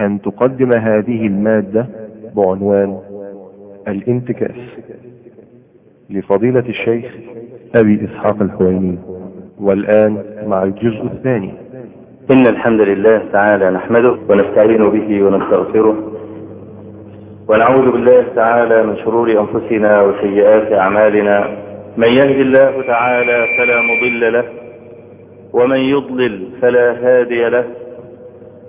أن تقدم هذه المادة بعنوان الانتكاس لفضيلة الشيخ أبي إسحاق الحويني. والآن مع الجزء الثاني. إن الحمد لله تعالى نحمده ونستعين به ونستغفره ونعوذ بالله تعالى من شرور أنفسنا وسيئات أعمالنا. من يهد الله تعالى فلا مضل له ومن يضلل فلا هادي له.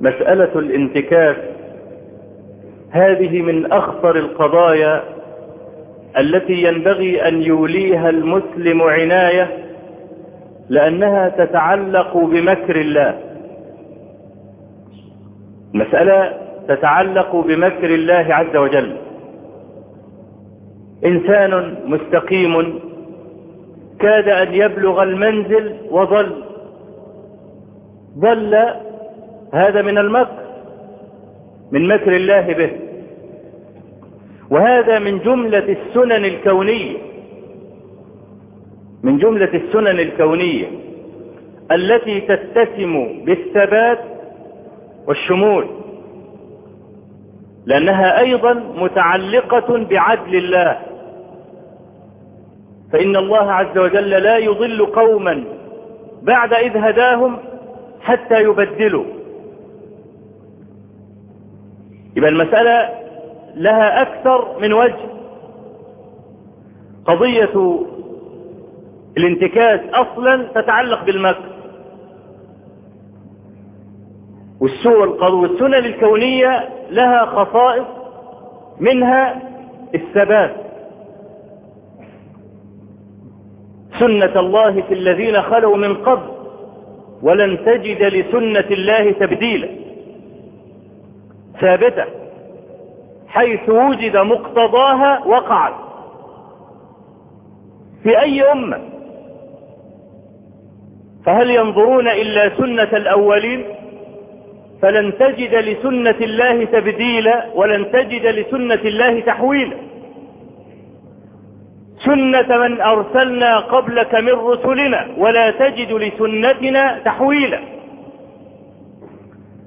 مسألة الانتكاس هذه من أخطر القضايا التي ينبغي أن يوليها المسلم عناية لأنها تتعلق بمكر الله. مسألة تتعلق بمكر الله عز وجل. إنسان مستقيم كاد أن يبلغ المنزل وظل ظل هذا من المكر من مكر الله به. وهذا من جملة السنن الكونية من جملة السنن الكونية التي تتسم بالثبات والشمول لأنها أيضا متعلقة بعدل الله. فإن الله عز وجل لا يضل قوما بعد إذ هداهم حتى يبدلوا. يبقى المسألة لها أكثر من وجه. قضية الانتكاس أصلا تتعلق بالمكر. والسنن الكونية لها خصائص منها الثبات. سنة الله في الذين خلوا من قبل ولن تجد لسنة الله تبديلا. ثابتة حيث وجد مقتضاها وقعت. في أي أمة؟ فهل ينظرون إلا سنة الأولين؟ فلن تجد لسنة الله تبديلا ولن تجد لسنة الله تحويلا. سنة من أرسلنا قبلك من رسلنا ولا تجد لسنتنا تحويلا.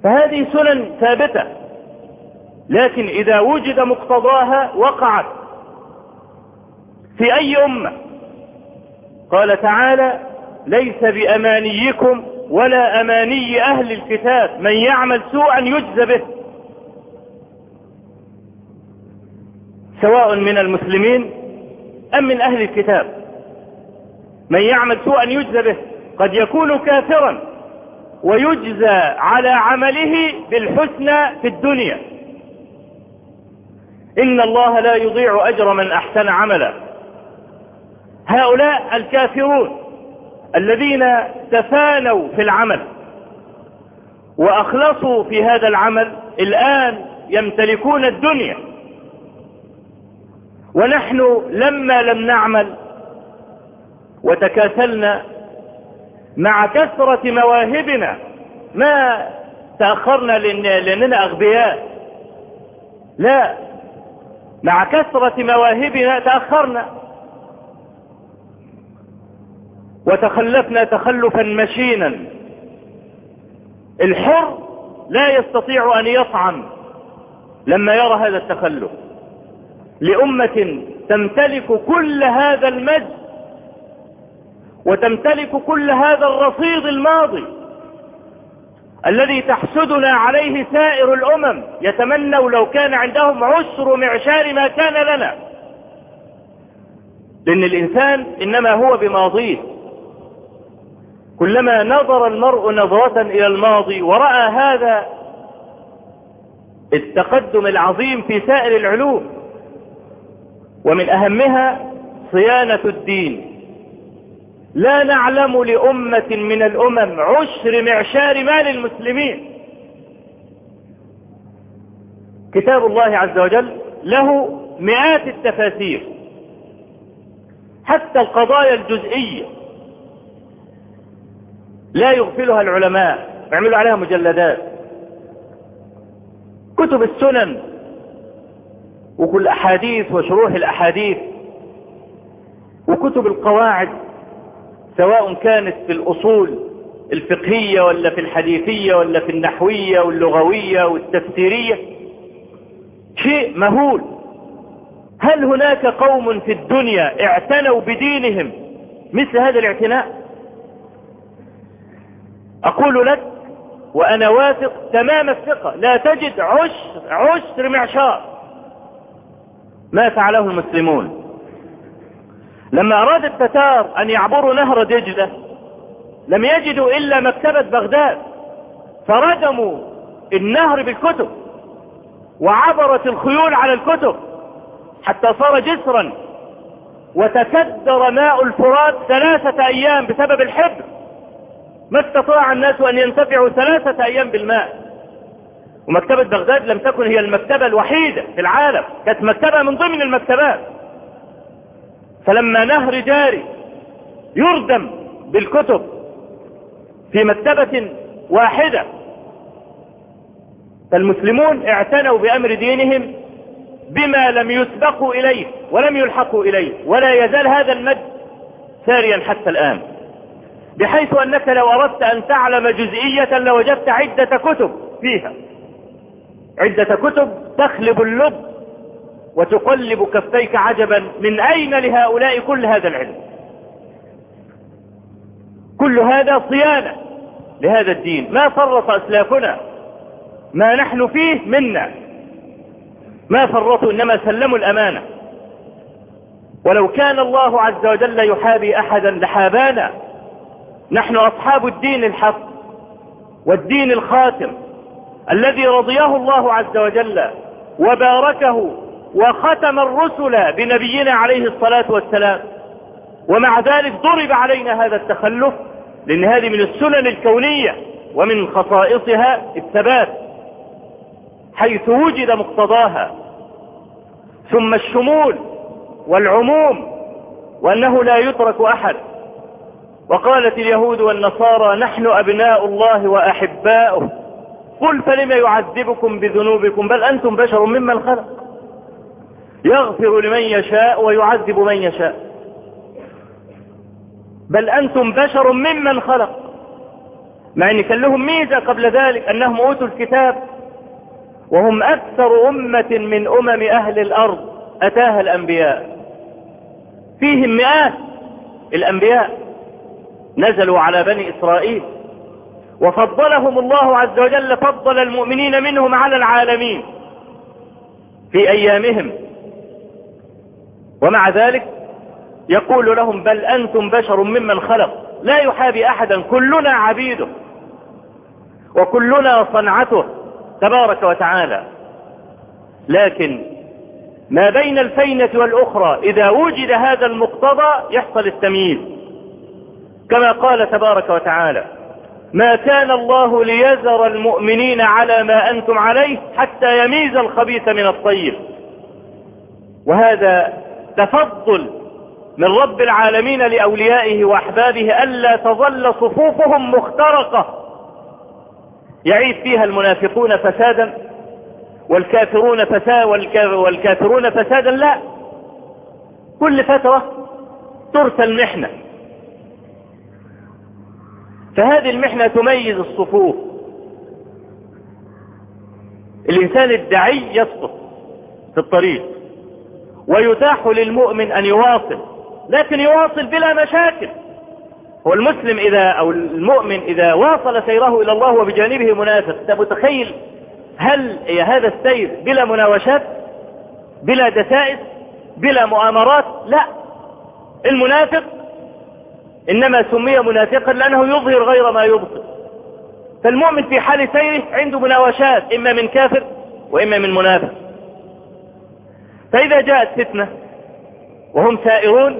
فهذه سنن ثابتة. لكن إذا وجد مقتضاها وقعت في أي أمة. قال تعالى ليس بأمانيكم ولا أماني أهل الكتاب. من يعمل سوءا يجزى به. سواء من المسلمين أم من أهل الكتاب. من يعمل سوءا يجزى به. قد يكون كافرا ويجزى على عمله بالحسنى في الدنيا. إن الله لا يضيع أجر من أحسن عملا. هؤلاء الكافرون الذين تفانوا في العمل وأخلصوا في هذا العمل الآن يمتلكون الدنيا. ونحن لما لم نعمل وتكاسلنا مع كثرة مواهبنا ما تأخرنا لأن لأننا أغبياء لا مع كثرة مواهبنا تأخرنا. وتخلفنا تخلفا مشينا. الحر لا يستطيع أن يطعم لما يرى هذا التخلف. لأمة تمتلك كل هذا المجد وتمتلك كل هذا الرصيد الماضي. الذي تحسدنا عليه سائر الأمم يتمنوا لو كان عندهم عسر معشار ما كان لنا. لأن الإنسان إنما هو بماضيه. كلما نظر المرء نظرة إلى الماضي ورأى هذا التقدم العظيم في سائر العلوم. ومن أهمها صيانة الدين. لا نعلم لأمة من الأمم عشر معشار مال المسلمين كتاب الله عز وجل له مئات التفاسير حتى القضايا الجزئية لا يغفلها العلماء يعملوا عليها مجلدات. كتب السنن وكل أحاديث وشروح الأحاديث وكتب القواعد سواء كانت في الأصول الفقهية ولا في الحديثية ولا في النحوية واللغوية والتفسيرية شيء مهول. هل هناك قوم في الدنيا اعتنوا بدينهم مثل هذا الاعتناء؟ أقول لك وأنا واثق تمام الثقة لا تجد عشر عشر معشار ما فعله المسلمون. لما أراد التتار أن يعبروا نهر دجلة لم يجدوا إلا مكتبة بغداد فردموا النهر بالكتب وعبرت الخيول على الكتب حتى صار جسرا وتكدر ماء الفرات ثلاثة أيام بسبب الحبر. ما استطاع الناس أن ينتفعوا ثلاثة أيام بالماء. ومكتبة بغداد لم تكن هي المكتبة الوحيدة في العالم كانت مكتبة من ضمن المكتبات. فلما نهر جاري يردم بالكتب في مكتبة واحدة فالمسلمون اعتنوا بأمر دينهم بما لم يسبقوا إليه ولم يلحقوا إليه ولا يزال هذا المد ساريا حتى الآن بحيث أنك لو أردت أن تعلم جزئية لوجدت عدة كتب فيها. عدة كتب تخلب اللب وتقلب كفيك عجبا من أين لهؤلاء كل هذا العلم؟ كل هذا صيانة لهذا الدين. ما فرط أسلافنا؟ ما نحن فيه منا. ما فرطوا إنما سلموا الأمانة. ولو كان الله عز وجل يحابي أحدا لحابانا نحن أصحاب الدين الحق والدين الخاتم الذي رضيه الله عز وجل وباركه وختم الرسل بنبينا عليه الصلاة والسلام. ومع ذلك ضرب علينا هذا التخلف لأن هذه من السنن الكونية ومن خصائصها الثبات حيث وجد مقتضاها. ثم الشمول والعموم وأنه لا يترك أحد. وقالت اليهود والنصارى نحن أبناء الله وأحباؤه. قل فلم يعذبكم بذنوبكم؟ بل أنتم بشر ممن خلق. يغفر لمن يشاء ويعذب من يشاء. بل أنتم بشر ممن خلق. مع أن كان لهم ميزة قبل ذلك أنهم أوتوا الكتاب وهم أكثر أمة من أمم أهل الأرض أتاها الأنبياء. فيهم مئات الأنبياء نزلوا على بني إسرائيل وفضلهم الله عز وجل فضل المؤمنين منهم على العالمين في أيامهم. ومع ذلك يقول لهم بل أنتم بشر ممن خلق لا يحابي أحدا كلنا عبيده وكلنا صنعته تبارك وتعالى لكن ما بين الفينة والأخرى إذا وجد هذا المقتضى يحصل التمييز كما قال تبارك وتعالى ما كان الله ليذر المؤمنين على ما أنتم عليه حتى يميز الخبيث من الطيب وهذا تفضل من رب العالمين لأوليائه وأحبابه ألا تظل صفوفهم مخترقة. يعيد فيها المنافقون فسادا والكافرون فساد والكافرون فسادا. لا كل فترة ترسل محنة. فهذه المحنة تميز الصفوف. الإنسان الدعي يسقط في الطريق. ويتاح للمؤمن أن يواصل لكن يواصل بلا مشاكل. هو المسلم إذا أو المؤمن إذا واصل سيره إلى الله وبجانبه منافق أنت متخيل هل هذا السير بلا مناوشات بلا دسائس بلا مؤامرات؟ لا. المنافق إنما سمي منافقا لأنه يظهر غير ما يبطل. فالمؤمن في حال سيره عنده مناوشات إما من كافر وإما من منافق. فإذا جاءت فتنة وهم سائرون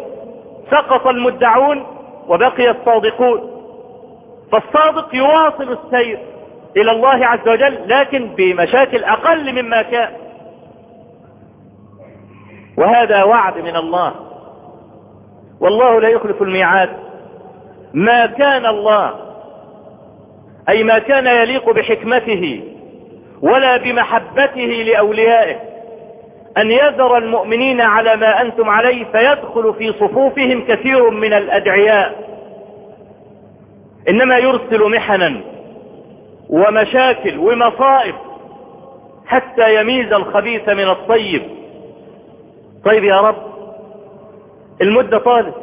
سقط المدعون وبقي الصادقون. فالصادق يواصل السير إلى الله عز وجل لكن بمشاكل أقل مما كان. وهذا وعد من الله. والله لا يخلف الميعاد. ما كان الله أي ما كان يليق بحكمته ولا بمحبته لأوليائه. أن يذر المؤمنين على ما أنتم عليه فيدخل في صفوفهم كثير من الأدعياء. إنما يرسل محنا ومشاكل ومصائب حتى يميز الخبيث من الطيب. طيب يا رب المدة طالت.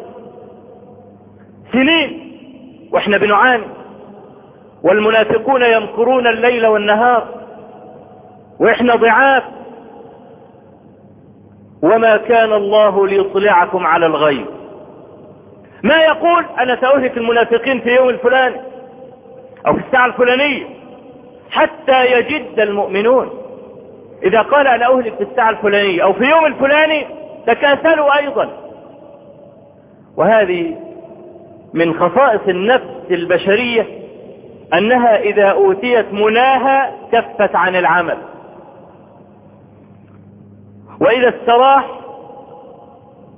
سنين وإحنا بنعاني والمنافقون يمكرون الليل والنهار وإحنا ضعاف. وما كان الله ليطلعكم على الغيب. ما يقول أنا سأهلك المنافقين في يوم الفلاني أو في الساعة الفلانية حتى يجد المؤمنون. إذا قال أنا أهلك في الساعة الفلانية أو في يوم الفلاني تكاسلوا أيضا. وهذه من خصائص النفس البشرية أنها إذا أوتيت مناها كفت عن العمل. وإذا استراح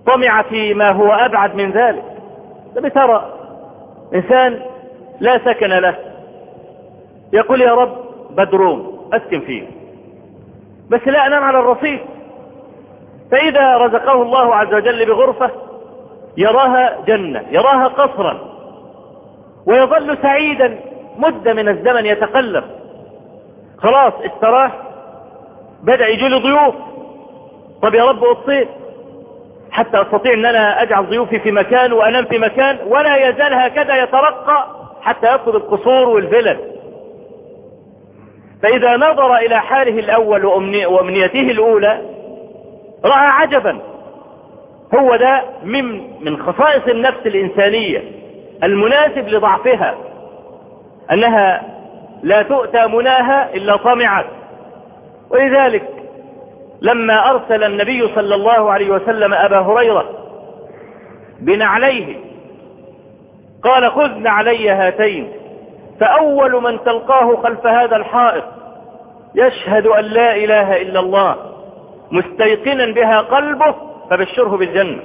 طمع في ما هو أبعد من ذلك. بترى إنسان لا سكن له. يقول يا رب بدروم أسكن فيه. بس لا أنام على الرصيف. فإذا رزقه الله عز وجل بغرفة يراها جنة يراها قصرا. ويظل سعيدا مدة من الزمن يتقلب. خلاص استراح بدأ يجي له ضيوف. طب يا رب اطير حتى أستطيع إن أنا أجعل ضيوفي في مكان وأنام في مكان ولا يزال هكذا يترقى حتى يطلب القصور والفلل. فإذا نظر إلى حاله الأول وأمنيته الأولى رأى عجبا. هو ده من من خصائص النفس الإنسانية المناسب لضعفها أنها لا تؤتى مناها إلا طمعت. ولذلك لما أرسل النبي صلى الله عليه وسلم أبا هريرة بنعليه قال خذ نعلي هاتين فأول من تلقاه خلف هذا الحائط يشهد أن لا إله إلا الله مستيقنا بها قلبه فبشره بالجنة.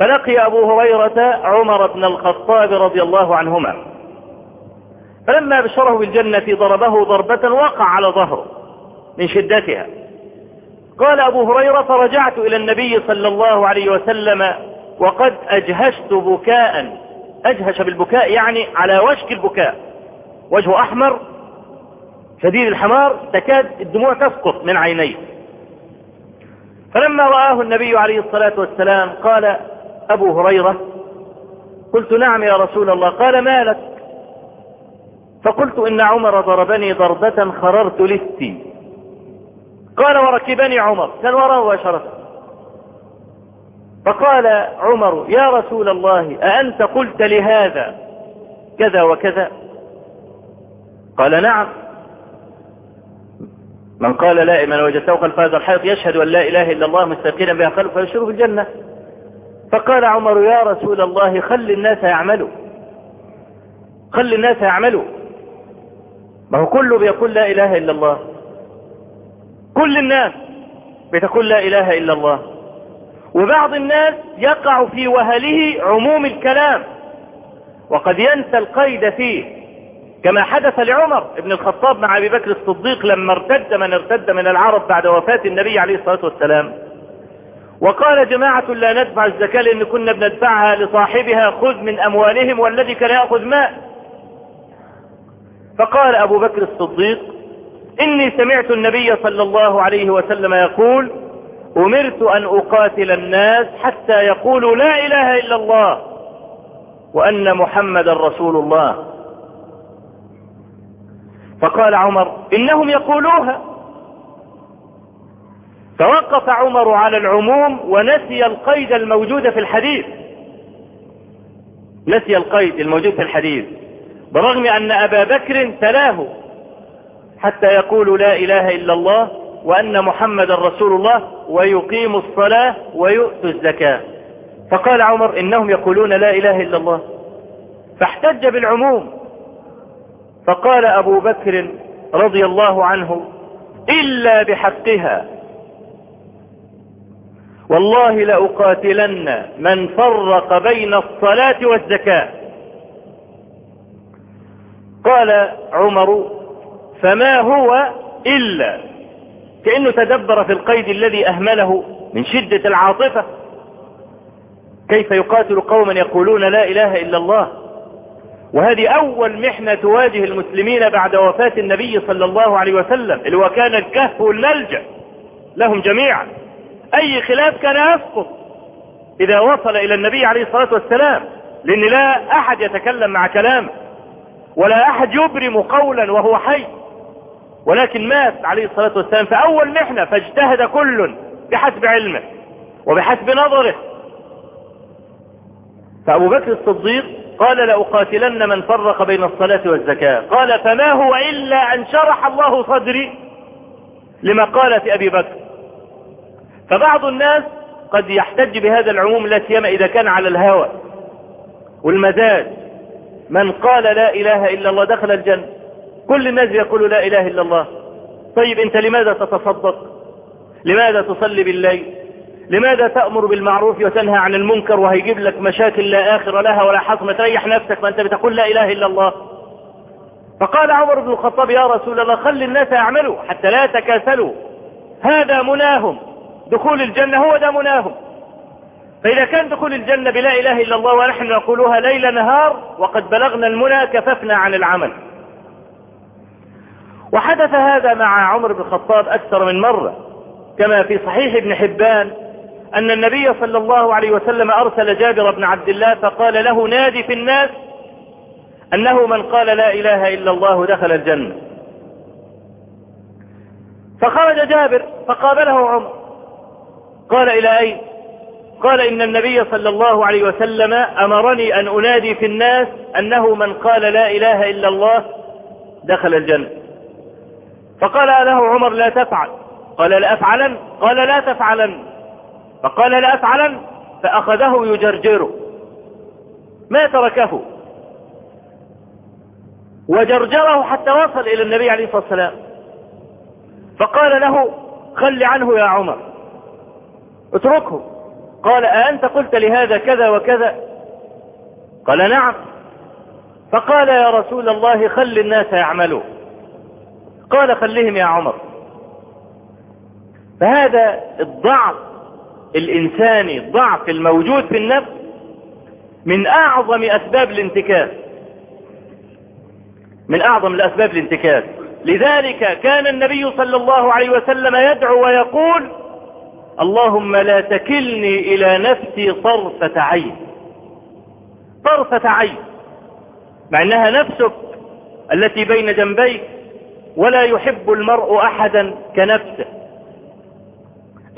فلقي أبو هريرة عمر بن الخطاب رضي الله عنهما فلما بشره بالجنة ضربه ضربة وقع على ظهره. من شدتها. قال أبو هريرة فرجعت إلى النبي صلى الله عليه وسلم وقد أجهشت بكاء. أجهش بالبكاء يعني على وشك البكاء. وجهه أحمر شديد الحمار تكاد الدموع تسقط من عينيه. فلما رآه النبي عليه الصلاة والسلام قال أبو هريرة. قلت نعم يا رسول الله. قال ما لك؟ فقلت إن عمر ضربني ضربة خررت لستي قال وركبني عمر. كان وراء مباشرة. فقال عمر يا رسول الله أأنت قلت لهذا كذا وكذا؟ قال نعم. من قال لا من وجدته خلف هذا الحيط يشهد أن لا إله إلا الله مستقينا بها قلب فيشره في الجنة. فقال عمر يا رسول الله خل الناس يعملوا. خل الناس يعملوا. ما هو كله بيقول لا إله إلا الله. كل الناس بتقول لا إله إلا الله. وبعض الناس يقع في وهله عموم الكلام. وقد ينسى القيد فيه. كما حدث لعمر بن الخطاب مع أبي بكر الصديق لما ارتد من ارتد من العرب بعد وفاة النبي عليه الصلاة والسلام. وقال جماعة لا ندفع الزكاة لأن كنا بندفعها لصاحبها خذ من أموالهم والذي كان يأخذ ماء. فقال أبو بكر الصديق إني سمعت النبي صلى الله عليه وسلم يقول أمرت أن أقاتل الناس حتى يقولوا لا إله إلا الله وأن محمد رسول الله. فقال عمر إنهم يقولوها. فوقف عمر على العموم ونسي القيد الموجود في الحديث. نسي القيد الموجود في الحديث برغم أن أبا بكر تلاه. حتى يقول لا إله إلا الله وأن محمد رسول الله ويقيم الصلاة ويؤتوا الزكاة. فقال عمر إنهم يقولون لا إله إلا الله. فاحتج بالعموم. فقال أبو بكر رضي الله عنه إلا بحقها. والله لأقاتلن من فرق بين الصلاة والزكاة. قال عمر فما هو إلا كأنه تدبر في القيد الذي أهمله من شدة العاطفة. كيف يقاتل قوما يقولون لا إله إلا الله؟ وهذه أول محنة تواجه المسلمين بعد وفاة النبي صلى الله عليه وسلم اللي هو كان الكهف والملجأ لهم جميعا. أي خلاف كان يسقط إذا وصل إلى النبي عليه الصلاة والسلام لأن لا أحد يتكلم مع كلامه ولا أحد يبرم قولا وهو حي. ولكن مات عليه الصلاة والسلام في أول محنة فاجتهد كل بحسب علمه وبحسب نظره. فأبو بكر الصديق قال لأقاتلن من فرق بين الصلاة والزكاة. قال فما هو إلا أن شرح الله صدري لمقالة أبي بكر. فبعض الناس قد يحتج بهذا العموم لا سيما إذا كان على الهوى والمزاج. من قال لا إله إلا الله دخل الجنة. كل الناس يقولوا لا إله إلا الله. طيب أنت لماذا تتصدق؟ لماذا تصلي بالليل؟ لماذا تأمر بالمعروف وتنهى عن المنكر وهيجيب لك مشاكل لا آخر لها ولا حصم تريح نفسك ما أنت بتقول لا إله إلا الله؟ فقال عمر بن الخطاب يا رسول الله خلي الناس يعملوا حتى لا يتكاسلوا هذا مناهم. دخول الجنة هو ده مناهم. فإذا كان دخول الجنة بلا إله إلا الله ونحن نقولها ليل نهار وقد بلغنا المنى كففنا عن العمل. وحدث هذا مع عمر بن الخطاب أكثر من مرة كما في صحيح ابن حبان أن النبي صلى الله عليه وسلم أرسل جابر بن عبد الله فقال له نادي في الناس أنه من قال لا إله إلا الله دخل الجنة. فخرج جابر فقابله عمر قال إلى أين؟ قال إن النبي صلى الله عليه وسلم أمرني أن أنادي في الناس أنه من قال لا إله إلا الله دخل الجنة. فقال له عمر لا تفعل. قال لا أفعلن. قال لا تفعلن. فقال لا أفعلن. فأخذه يجرجره. ما تركه. وجرجره حتى وصل إلى النبي عليه الصلاة والسلام. فقال له خل عنه يا عمر. اتركه. قال أأنت قلت لهذا كذا وكذا؟ قال نعم. فقال يا رسول الله خل الناس يعملوا. قال خلهم يا عمر. فهذا الضعف الإنساني الضعف الموجود في النفس من أعظم أسباب الانتكاس. من أعظم الأسباب الانتكاس. لذلك كان النبي صلى الله عليه وسلم يدعو ويقول اللهم لا تكلني إلى نفسي طرفة عين. طرفة عين. مع أنها نفسك التي بين جنبيك ولا يحب المرء أحدا كنفسه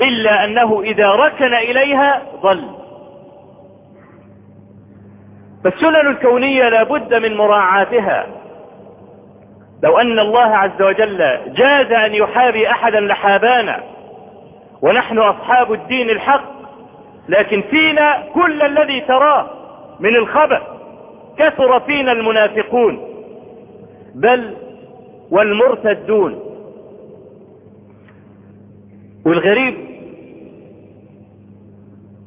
إلا أنه إذا ركن إليها ضل. فالسنن الكونية لابد من مراعاتها. لو أن الله عز وجل جاز أن يحابي أحدا لحابانا ونحن أصحاب الدين الحق لكن فينا كل الذي تراه من الخبث كثر فينا المنافقون. بل والمرتدون. والغريب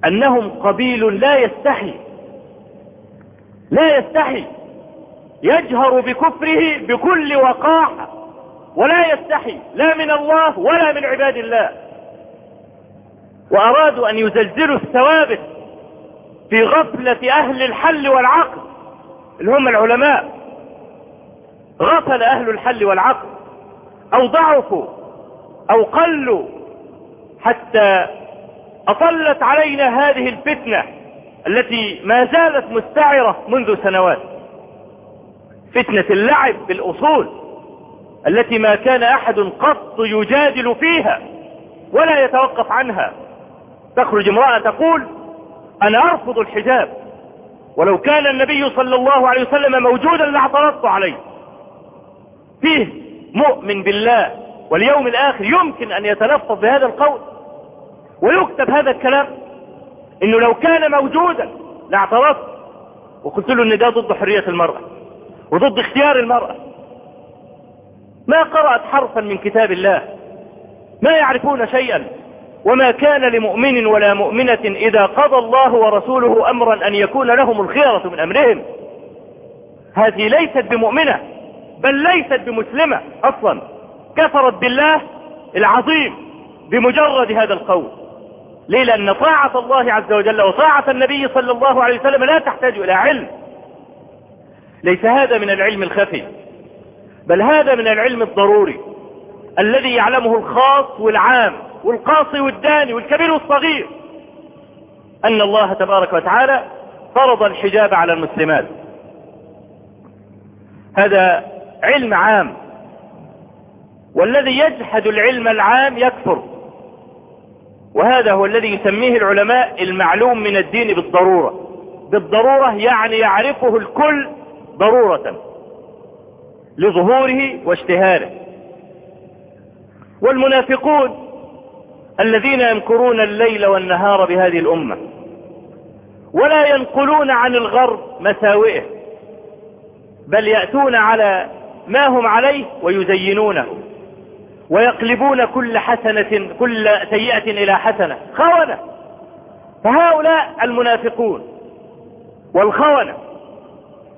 أنهم قبيل لا يستحي لا يستحي يجهر بكفره بكل وقاحة ولا يستحي لا من الله ولا من عباد الله. وأرادوا أن يزلزلوا الثوابت في غفلة أهل الحل والعقل اللي هم العلماء. غفل أهل الحل والعقل أو ضعفوا أو قلوا حتى أطلت علينا هذه الفتنة التي ما زالت مستعرة منذ سنوات. فتنة اللعب بالأصول التي ما كان أحد قط يجادل فيها ولا يتوقف عنها. تخرج امرأة تقول أنا أرفض الحجاب ولو كان النبي صلى الله عليه وسلم موجودا لاعترضت عليه. فيه مؤمن بالله واليوم الآخر يمكن أن يتلفظ بهذا القول ويكتب هذا الكلام إنه لو كان موجودا لاعترضت وقلت له إن ده ضد حرية المرأة وضد اختيار المرأة. ما قرأت حرفا من كتاب الله. ما يعرفون شيئا. وما كان لمؤمن ولا مؤمنة إذا قضى الله ورسوله امرا أن يكون لهم الخيرة من أمرهم. هذه ليست بمؤمنة. بل ليست بمسلمة أصلا. كفرت بالله العظيم بمجرد هذا القول. ليه؟ لأن طاعة الله عز وجل وطاعة النبي صلى الله عليه وسلم لا تحتاج إلى علم. ليس هذا من العلم الخفي بل هذا من العلم الضروري الذي يعلمه الخاص والعام والقاصي والداني والكبير والصغير. أن الله تبارك وتعالى فرض الحجاب على المسلمات. هذا علم عام. والذي يجحد العلم العام يكفر. وهذا هو الذي يسميه العلماء المعلوم من الدين بالضرورة. بالضرورة يعني يعرفه الكل ضرورة. لظهوره واشتهاره. والمنافقون الذين يمكرون الليل والنهار بهذه الأمة. ولا ينقلون عن الغرب مساوئه. بل يأتون على ما هم عليه ويزينونه ويقلبون كل حسنة كل سيئة إلى حسنة. خونة. فهؤلاء المنافقون والخونة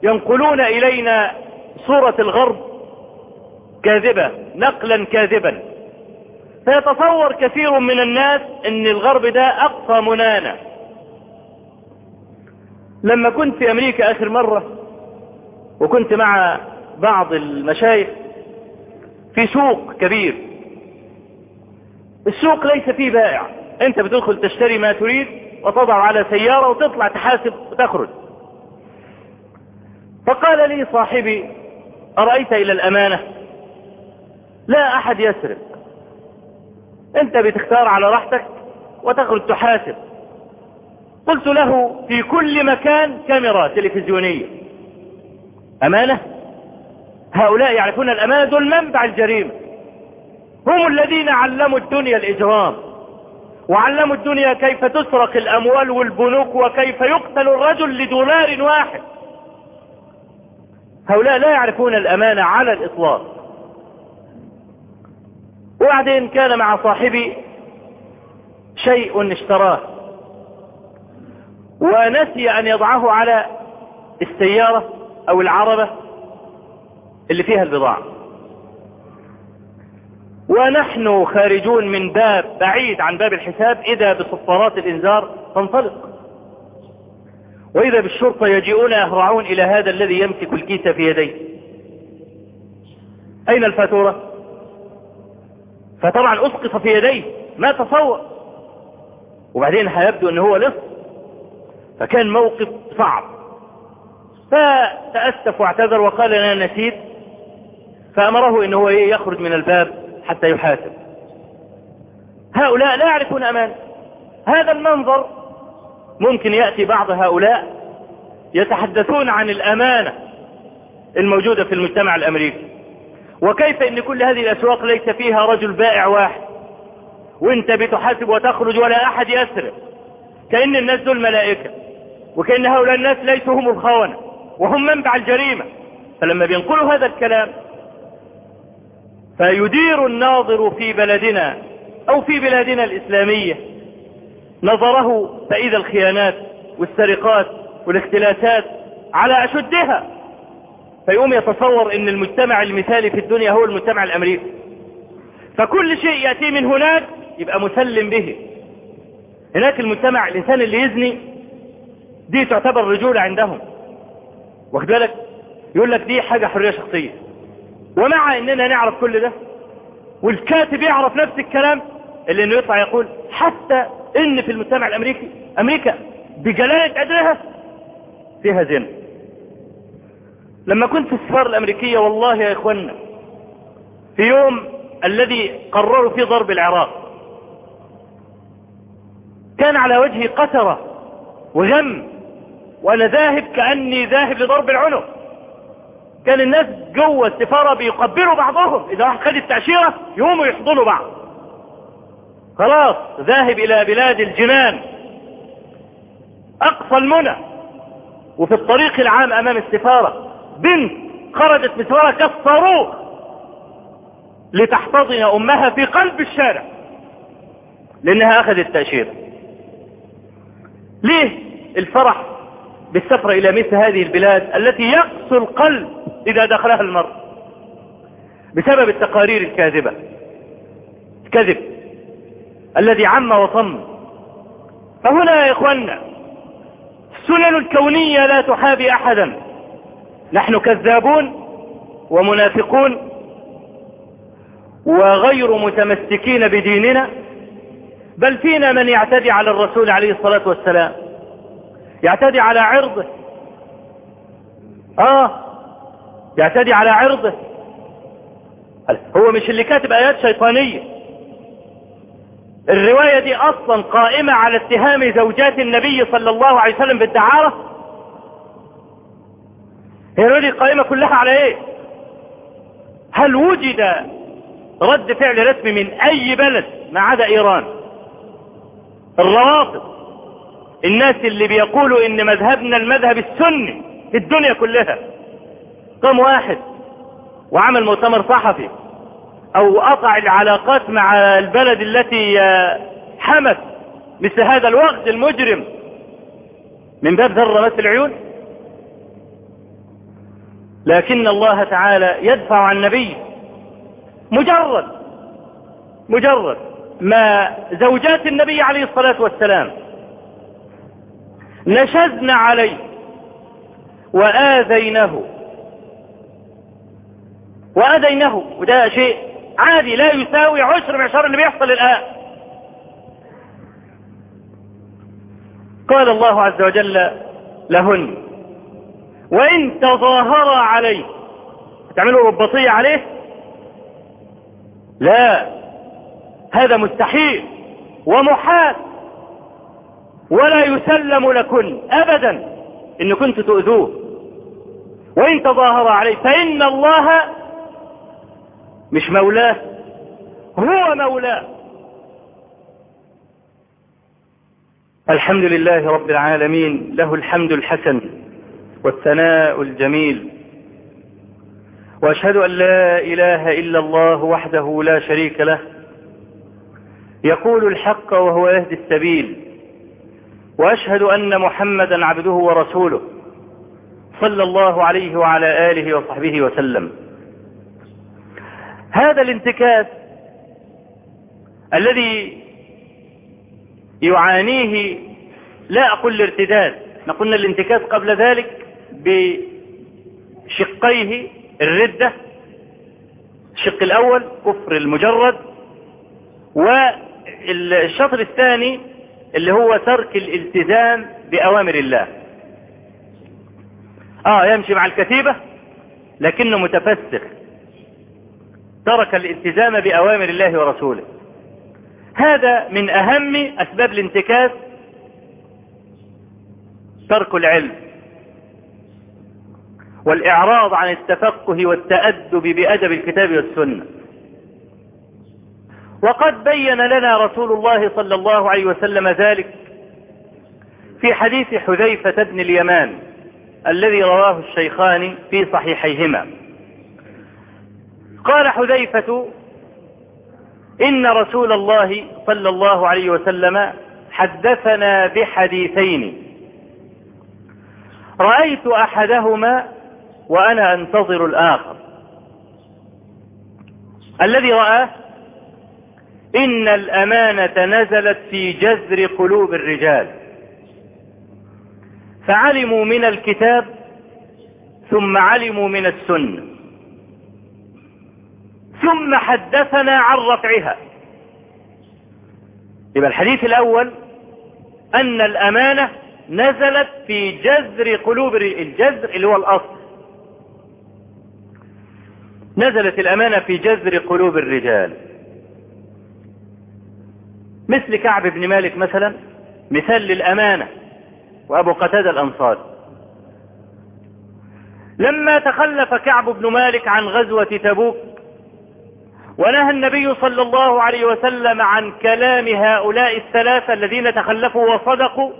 ينقلون إلينا صورة الغرب كاذبة نقلا كاذبا. فيتصور كثير من الناس إن الغرب ده أقصى منانا. لما كنت في أمريكا آخر مرة وكنت مع بعض المشايخ في سوق كبير. السوق ليس فيه بائع. انت بتدخل تشتري ما تريد وتضع على سيارة وتطلع تحاسب وتخرج. فقال لي صاحبي أرأيت إلى الأمانة؟ لا أحد يسرق. أنت بتختار على راحتك وتخرج تحاسب. قلت له في كل مكان كاميرا تلفزيونية. أمانة؟ هؤلاء يعرفون الأمانة دول منبع الجريمة. هم الذين علموا الدنيا الإجرام وعلموا الدنيا كيف تسرق الأموال والبنوك وكيف يقتل الرجل لدولار واحد. هؤلاء لا يعرفون الأمانة على الإطلاق. وبعدين كان مع صاحبي شيء اشتراه. ونسي أن يضعه على السيارة أو العربة. اللي فيها البضاعة. ونحن خارجون من باب بعيد عن باب الحساب إذا بصفارات الإنذار تنطلق. وإذا بالشرطة يجيئون يهرعون إلى هذا الذي يمسك الكيس في يديه. أين الفاتورة؟ فطبعا أسقط في يديه. ما تصور. وبعدين هيبدو أنه هو لص. فكان موقف صعب. فتأسف واعتذر وقال أنا نسيت. فأمره أنه هو يخرج من الباب حتى يحاسب. هؤلاء لا يعرفون أمان. هذا المنظر ممكن يأتي بعض هؤلاء يتحدثون عن الأمانة الموجودة في المجتمع الأمريكي. وكيف إن كل هذه الأسواق ليس فيها رجل بائع واحد؟ وأنت بتحاسب وتخرج ولا أحد يسرق. كأن الناس دول ملائكة. وكأن هؤلاء الناس ليسوا هم الخونة. وهم منبع الجريمة. فلما بينقلوا هذا الكلام فيدير الناظر في بلدنا أو في بلادنا الإسلامية. نظره فإذا الخيانات والسرقات والاختلاسات على أشدها. فيقوم يتصور إن المجتمع المثالي في الدنيا هو المجتمع الأمريكي. فكل شيء يأتي من هناك يبقى مسلم به. هناك المجتمع الإنسان اللي يزني دي تعتبر رجولة عندهم. واخد بالك؟ يقول لك دي حاجة حرية شخصية. ومع إننا نعرف كل ده والكاتب يعرف نفس الكلام اللي إنه يطلع يقول حتى إن في المجتمع الأمريكي أمريكا بجلالة قدرها فيها زنا. لما كنت في السفارة الأمريكية والله يا اخوانا في يوم الذي قرروا فيه ضرب العراق كان على وجهي قترة وغم وأنا ذاهب كأني ذاهب لضرب العنق. كان الناس جوه السفارة بيقبلوا بعضهم. إذا واحد خد التأشيرة يقوموا يحضنوا بعض. خلاص ذاهب إلى بلاد الجنان. أقصى المنى. وفي الطريق العام أمام السفارة. بنت خرجت من السفارة كالصاروخ لتحتضن أمها في قلب الشارع لأنها أخذت تأشيرة ليه الفرح بالسفر إلى مثل هذه البلاد التي يقسو القلب إذا دخلها المرء. بسبب التقارير الكاذبة. الكذب. الذي عم وطم فهنا يا اخوانا السنن الكونية لا تحابي أحدا. نحن كذابون ومنافقون وغير متمسكين بديننا بل فينا من يعتدي على الرسول عليه الصلاة والسلام. يعتدي على عرضه. آه. يعتدي على عرضه. هو مش اللي كاتب آيات شيطانية. الرواية دي أصلا قائمة على اتهام زوجات النبي صلى الله عليه وسلم بالدعارة. هي دي قائمة كلها على إيه؟ هل وجد رد فعل رسمي من أي بلد ما عدا إيران؟ الروافض. الناس اللي بيقولوا إن مذهبنا المذهب السني في الدنيا كلها. قام واحد وعمل مؤتمر صحفي أو قطع العلاقات مع البلد التي حمت مثل هذا الوقت المجرم من باب ذرة العيون؟ لكن الله تعالى يدفع عن نبيه مجرد مجرد ما زوجات النبي عليه الصلاة والسلام نشزن عليه وآذينه وآذينه وده شيء عادي لا يساوي عشر معشار اللي بيحصل الآن. قال الله عز وجل لهن وإن تظاهر عليه تعملوا رباطية عليه؟ لا هذا مستحيل ومحال. ولا يسلم لكن أبدا إن كنت تؤذوه. وإن تظاهر عليه فإن الله مش مولاه هو مولاه. الحمد لله رب العالمين له الحمد الحسن والثناء الجميل. وأشهد أن لا إله إلا الله وحده لا شريك له. يقول الحق وهو يهدي السبيل. وأشهد أن محمدا عبده ورسوله صلى الله عليه وعلى آله وصحبه وسلم. هذا الانتكاس الذي يعانيه لا أقول الارتداد قلنا الانتكاس قبل ذلك بشقيه الردة الشق الأول كفر المجرد والشطر الثاني اللي هو ترك الالتزام بأوامر الله. آه يمشي مع الكتيبة لكنه متفسخ. ترك الالتزام بأوامر الله ورسوله. هذا من أهم أسباب الانتكاس ترك العلم. والإعراض عن التفقه والتأدب بأدب الكتاب والسنة. وقد بين لنا رسول الله صلى الله عليه وسلم ذلك في حديث حذيفة بن اليمان الذي رواه الشيخان في صحيحيهما. قال حذيفة إن رسول الله صلى الله عليه وسلم حدثنا بحديثين. رأيت أحدهما وأنا أنتظر الآخر. الذي رآه إن الأمانة نزلت في جذر قلوب الرجال. فعلموا من الكتاب ثم علموا من السنة. ثم حدثنا عن رفعها. يبقى الحديث الأول أن الأمانة نزلت في جذر قلوب الجذر اللي هو الأصل. نزلت الأمانة في جذر قلوب الرجال. مثل كعب بن مالك مثلا مثال للأمانة وأبو قتادة الأنصار لما تخلف كعب بن مالك عن غزوة تبوك ونهى النبي صلى الله عليه وسلم عن كلام هؤلاء الثلاثة الذين تخلفوا وصدقوا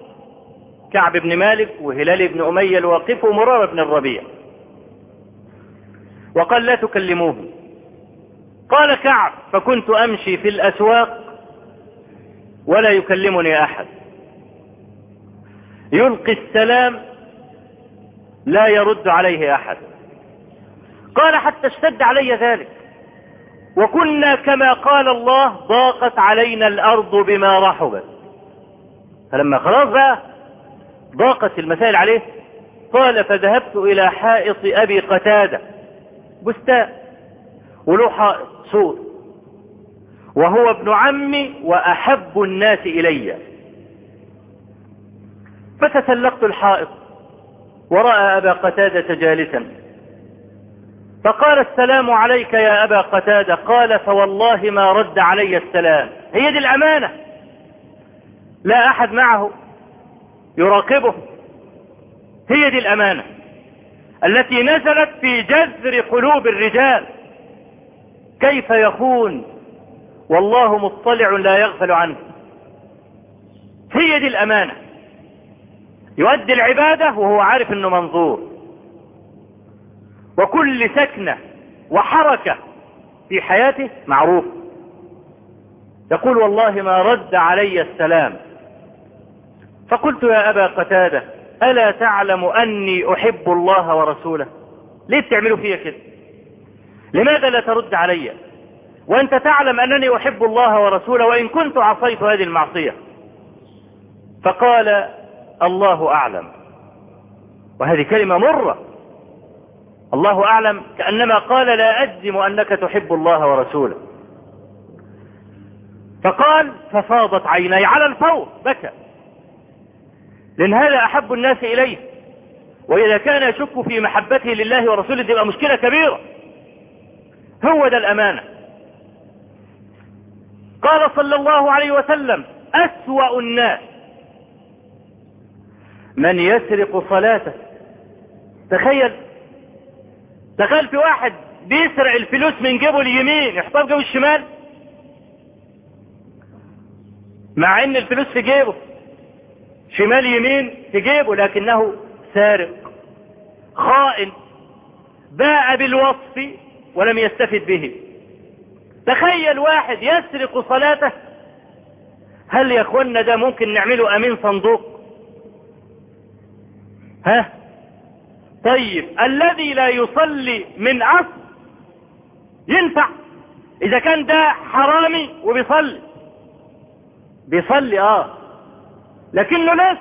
كعب بن مالك وهلال بن أمية الواقف ومرارة بن الربيع. وقال لا تكلموهم. قال كعب فكنت أمشي في الأسواق ولا يكلمني أحد. يلقي السلام لا يرد عليه أحد. قال حتى اشتد علي ذلك. وكنا كما قال الله ضاقت علينا الأرض بما رحبت فلما خلاص بقى ضاقت المسائل عليه قال فذهبت إلى حائط أبي قتادة بستان وله حائط سور. وهو ابن عمي وأحب الناس إلي. فتسلقت الحائط ورأى أبا قتادة جالسا. فقال السلام عليك يا أبا قتادة. قال فوالله ما رد علي السلام. هي دي الأمانة. لا أحد معه يراقبه. هي دي الأمانة التي نزلت في جذر قلوب الرجال. كيف يخون والله مطلع لا يغفل عنه. هي دي الأمانة. يؤدي العبادة وهو عارف إنه منظور. وكل سكنة وحركة في حياته معروف. يقول والله ما رد علي السلام. فقلت يا أبا قتادة ألا تعلم أني أحب الله ورسوله؟ ليه بتعملوا فيا كده؟ لماذا لا ترد علي؟ وأنت تعلم أنني أحب الله ورسوله وإن كنت عصيت هذه المعصية. فقال الله أعلم. وهذه كلمة مرة. الله أعلم كأنما قال لا أجزم أنك تحب الله ورسوله. فقال ففاضت عيني على الفور. بكى. لأن هذا أحب الناس إليه. وإذا كان يشك في محبته لله ورسوله تبقى مشكلة كبيرة. هو ده الأمانة. قال صلى الله عليه وسلم أسوأ الناس. من يسرق صلاته. تخيل تخيل في واحد بيسرق الفلوس من جيبه اليمين يحطها في جيبه الشمال. مع إن الفلوس في جيبه. شمال يمين في جيبه لكنه سارق خائن باع بالوصف ولم يستفد به. تخيل واحد يسرق صلاته. هل يا أخوانا ده ممكن نعمله أمين صندوق؟ ها؟ طيب الذي لا يصلي من اصل ينفع. إذا كان ده حرامي وبيصلي. بيصلي آه. لكنه لسه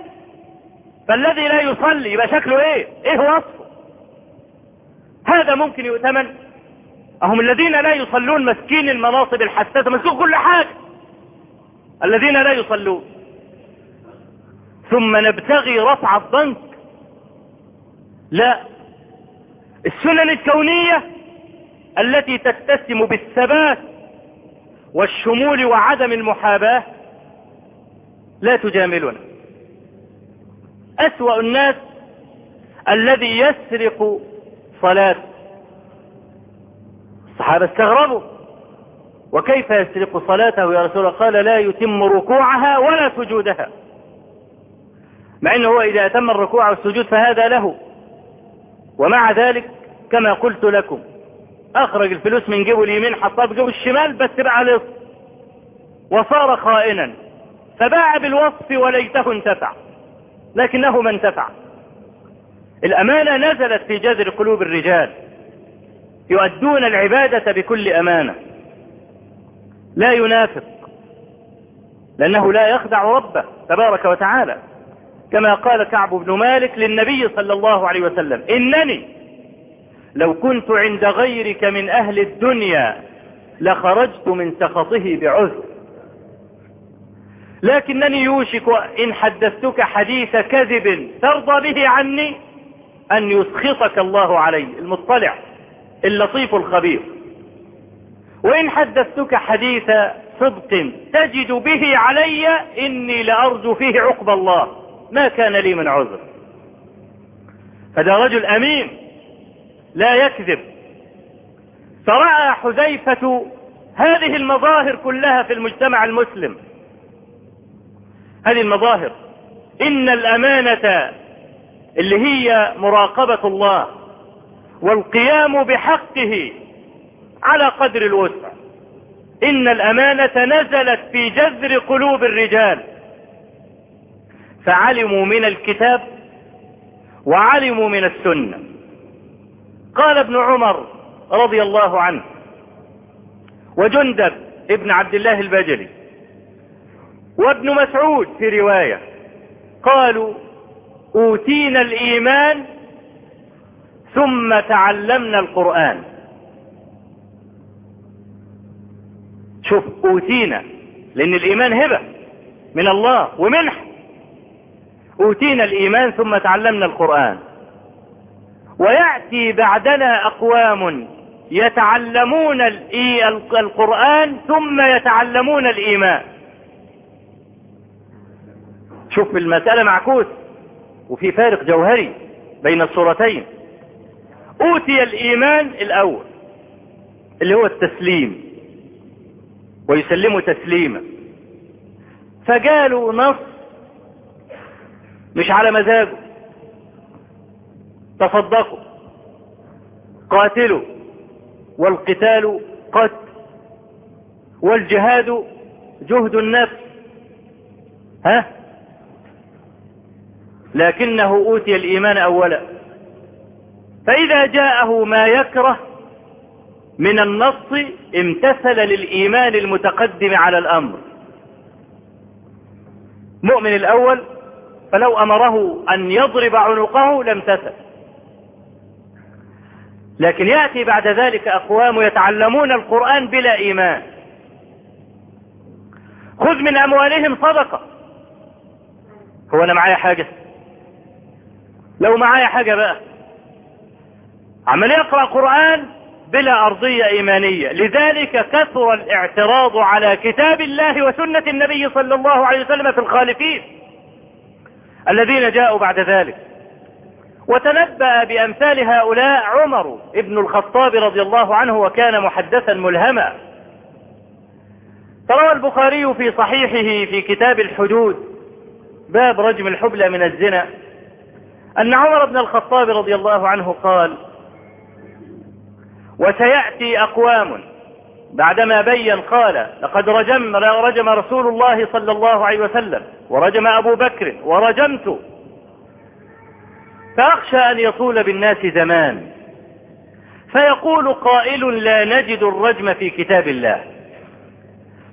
فالذي لا يصلي يبقى شكله إيه؟ إيه وصفه؟ هذا ممكن يؤتمن. هم الذين لا يصلون مسكين المناصب الحساسة مسكين كل حاجة. الذين لا يصلون. ثم نبتغي رفع الضنك. لا. السنن الكونية التي تتسم بالثبات والشمول وعدم المحاباة لا تجاملنا. أسوأ الناس الذي يسرق صلاة الصحابة استغربوا. وكيف يسرق صلاته يا رسول الله؟ قال لا يتم ركوعها ولا سجودها. مع إنه هو إذا اتم الركوع والسجود فهذا له. ومع ذلك كما قلت لكم أخرج الفلوس من جيبه اليمين حطها في جيبه الشمال بس بقى لص وصار خائنا. فباع بالوصف وليته انتفع. لكنه ما انتفع. الأمانة نزلت في جذر قلوب الرجال. يؤدون العبادة بكل أمانة. لا ينافق لأنه لا يخدع ربه تبارك وتعالى. كما قال كعب بن مالك للنبي صلى الله عليه وسلم إنني لو كنت عند غيرك من أهل الدنيا لخرجت من سخطه بعذر. لكنني يوشك إن حدثتك حديث كذب ترضى به عني أن يسخطك الله علي المطلع. اللطيف الخبير. وإن حدثتك حديث صدق تجد به علي إني لأرجو فيه عقب الله. ما كان لي من عذر. فده رجل أمين لا يكذب. فرأى حذيفة هذه المظاهر كلها في المجتمع المسلم. هذه المظاهر. إن الأمانة اللي هي مراقبة الله والقيام بحقه على قدر الوسع إن الأمانة نزلت في جذر قلوب الرجال. فعلموا من الكتاب وعلموا من السنة. قال ابن عمر رضي الله عنه وجندب ابن عبد الله البجلي وابن مسعود في رواية قالوا أوتينا الإيمان ثم تعلمنا القرآن. شوف أوتينا لأن الإيمان هبة من الله ومنح. أوتينا الإيمان ثم تعلمنا القرآن. ويأتي بعدنا أقوام يتعلمون القرآن ثم يتعلمون الإيمان. شوف المسألة معكوس وفي فارق جوهري بين الصورتين. أوتي الإيمان الأول اللي هو التسليم ويسلموا تسليما. فقالوا نص مش على مزاجه. تصدقوا قاتلوا والقتال قتل والجهاد جهد النفس. ها؟ لكنه أوتي الإيمان أولا. فإذا جاءه ما يكره من النص امتثل للإيمان المتقدم على الأمر. مؤمن الأول فلو أمره أن يضرب عنقه لم تسل لكن يأتي بعد ذلك أقوام يتعلمون القرآن بلا إيمان. خذ من أموالهم صدقة. هو أنا معايا حاجة؟ لو معايا حاجة بقى. عمال يقرأ قرآن بلا أرضية إيمانية. لذلك كثر الاعتراض على كتاب الله وسنة النبي صلى الله عليه وسلم في الخالفين الذين جاءوا بعد ذلك. وتنبأ بأمثال هؤلاء عمر ابن الخطاب رضي الله عنه وكان محدثا ملهما. روى البخاري في صحيحه في كتاب الحدود باب رجم الحبلى من الزنا أن عمر بن الخطاب رضي الله عنه قال وسيأتي أقوام. بعدما بين قال لقد رجم, رجم رسول الله صلى الله عليه وسلم ورجم أبو بكر ورجمت. فأخشى أن يطول بالناس زمان. فيقول قائل لا نجد الرجم في كتاب الله.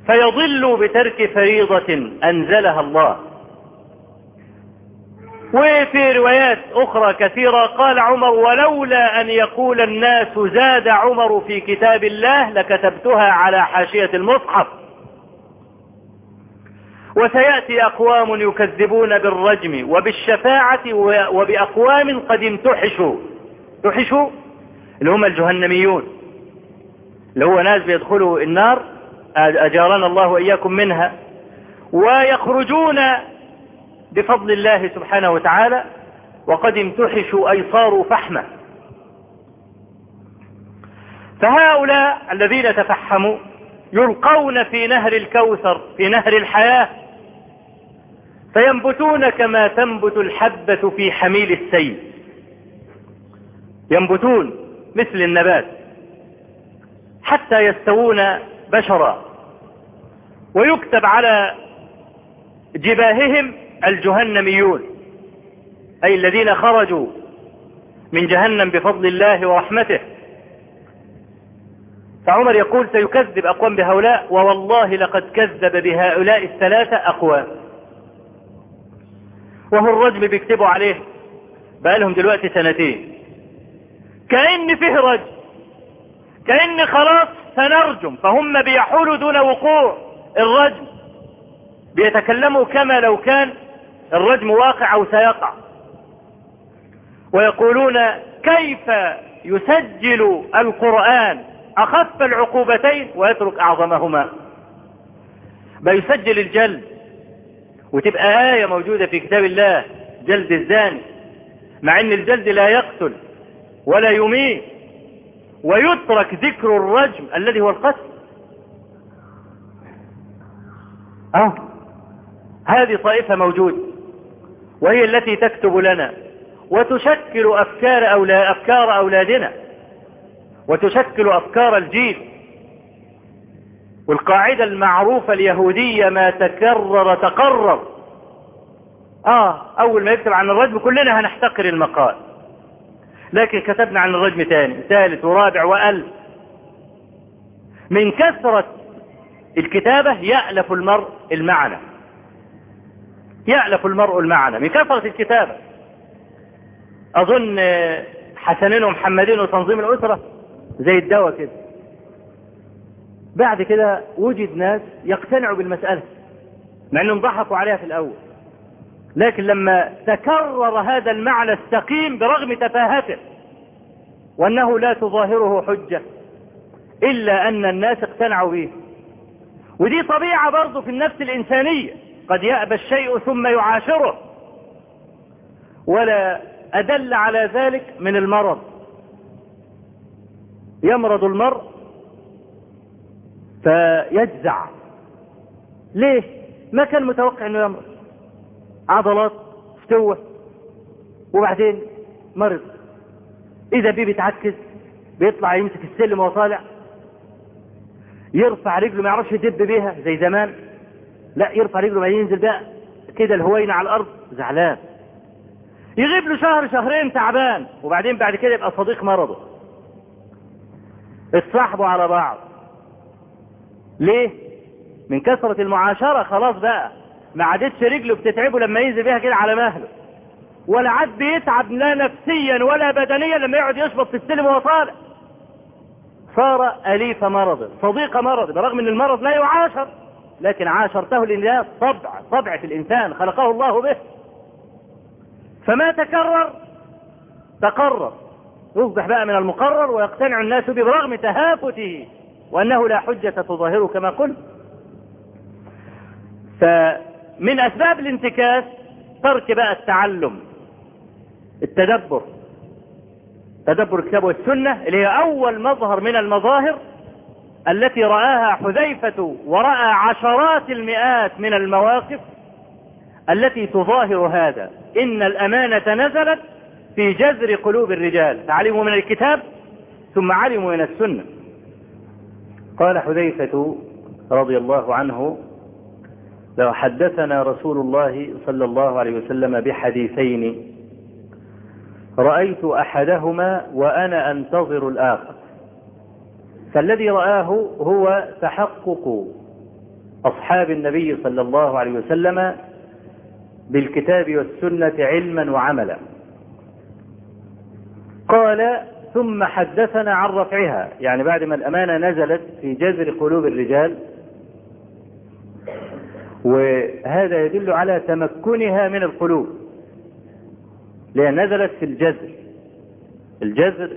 فيضل بترك فريضة أنزلها الله. وفي روايات أخرى كثيرة قال عمر ولولا أن يقول الناس زاد عمر في كتاب الله لكتبتها على حاشية المصحف. وسيأتي أقوام يكذبون بالرجم وبالشفاعة وبأقوام قد امتحشوا امتحشوا اللي هم الجهنميون. اللي هو ناس بيدخلوا النار أجارنا الله وإياكم منها. ويخرجون بفضل الله سبحانه وتعالى وقد امتحشوا أي صاروا فحمة. فهؤلاء الذين تفحموا يلقون في نهر الكوثر في نهر الحياة فينبتون كما تنبت الحبة في حميل السيل. ينبتون مثل النبات حتى يستوون بشرا. ويكتب على جباههم الجهنميون أي الذين خرجوا من جهنم بفضل الله ورحمته. فعمر يقول سيكذب أقوام بهؤلاء ووالله لقد كذب بهؤلاء الثلاثة أقوام. وهو الرجم بيكتبوا عليه بقالهم دلوقتي سنتين. كأن فيه رجم كأن خلاص سنرجم فهم بيحولوا دون وقوع الرجم بيتكلموا كما لو كان الرجم واقع أو سيقع. ويقولون كيف يسجل القرآن؟ أخف العقوبتين ويترك أعظمهما. بيسجل الجلد. وتبقى آية موجودة في كتاب الله جلد الزاني. مع إن الجلد لا يقتل ولا يميت. ويترك ذكر الرجم الذي هو القتل. أه؟ هذه طائفة موجودة. وهي التي تكتب لنا وتشكل أفكار, أولا أفكار أولادنا وتشكل أفكار الجيل. والقاعدة المعروفة اليهودية ما تكرر تقرر. آه أول ما يكتب عن الرجم كلنا هنحتقر المقال. لكن كتبنا عن الرجم تاني ثالث ورابع وألف من كثرة الكتابة يألف المرء المعنى. يألف المرء المعنى. من كثرة الكتابة؟ أظن حسنين ومحمدين وتنظيم الأسرة زي الدواء كده. بعد كده وجد ناس يقتنعوا بالمسألة مع إنهم ضحكوا عليها في الأول. لكن لما تكرر هذا المعنى السقيم برغم تفاهته وأنه لا تظاهره حجة إلا أن الناس اقتنعوا به. ودي طبيعة برضه في النفس الإنسانية. قد يأبى الشيء ثم يعاشره. ولا أدل على ذلك من المرض. يمرض المرء فيجزع. ليه ما كان متوقع إنه يمرض. عضلات فتوة وبعدين مرض. إذا بيه بيتعكز بيطلع يمسك السلم وهو طالع. يرفع رجله ما يعرفش يدب بيها زي زمان. لا يرفع رجله ما ينزل بقى كده الهوينة على الأرض زعلان. يغيب له شهر شهرين تعبان وبعدين بعد كده يبقى صديق مرضه. اتصاحبوا على بعض. ليه؟ من كثرة المعاشرة خلاص بقى. ما عادتش رجله بتتعبه لما ينزل بيها كده على مهله. ولا عاد بيتعب لا نفسيا ولا بدنيا لما يقعد يشبط في السلم وهو طالع. صار أليف مرض صديق مرض برغم إن المرض لا يعاشر. لكن عاشرته لله طبع طبع في الإنسان خلقه الله به. فما تكرر؟ تقرر. يصبح بقى من المقرر ويقتنع الناس برغم تهافته وأنه لا حجة تظاهره كما قلت. فمن أسباب الانتكاس ترك بقى التعلم التدبر. تدبر الكتاب والسنة اللي هي أول مظهر من المظاهر التي رآها حذيفة ورأى عشرات المئات من المواقف التي تظاهر هذا. إن الأمانة نزلت في جذر قلوب الرجال. فعلموا من الكتاب؟ ثم علموا من السنة. قال حذيفة رضي الله عنه لو حدثنا رسول الله صلى الله عليه وسلم بحديثين رأيت أحدهما وأنا أنتظر الآخر. فالذي رآه هو تحقق أصحاب النبي صلى الله عليه وسلم بالكتاب والسنة علما وعملا. قال ثم حدثنا عن رفعها. يعني بعد ما الأمانة نزلت في جذر قلوب الرجال. وهذا يدل على تمكنها من القلوب. لأن نزلت في الجذر. الجذر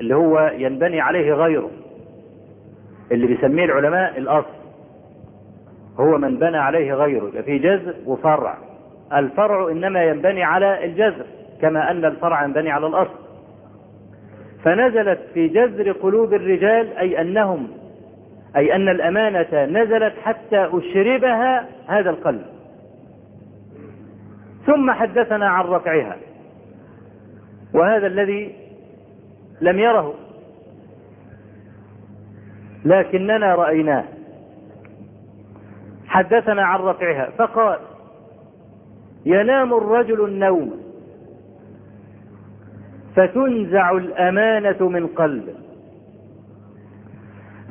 اللي هو ينبني عليه غيره. اللي بيسميه العلماء الأصل. هو من بنى عليه غيره يبقى جذر وفرع. الفرع إنما ينبني على الجذر كما أن الفرع ينبني على الأصل. فنزلت في جذر قلوب الرجال أي أنهم أي أن الأمانة نزلت حتى أشربها هذا القلب. ثم حدثنا عن رفعها. وهذا الذي لم يره. لكننا رأيناه. حدثنا عن رفعها فقال ينام الرجل النوم فتنزع الأمانة من قلبه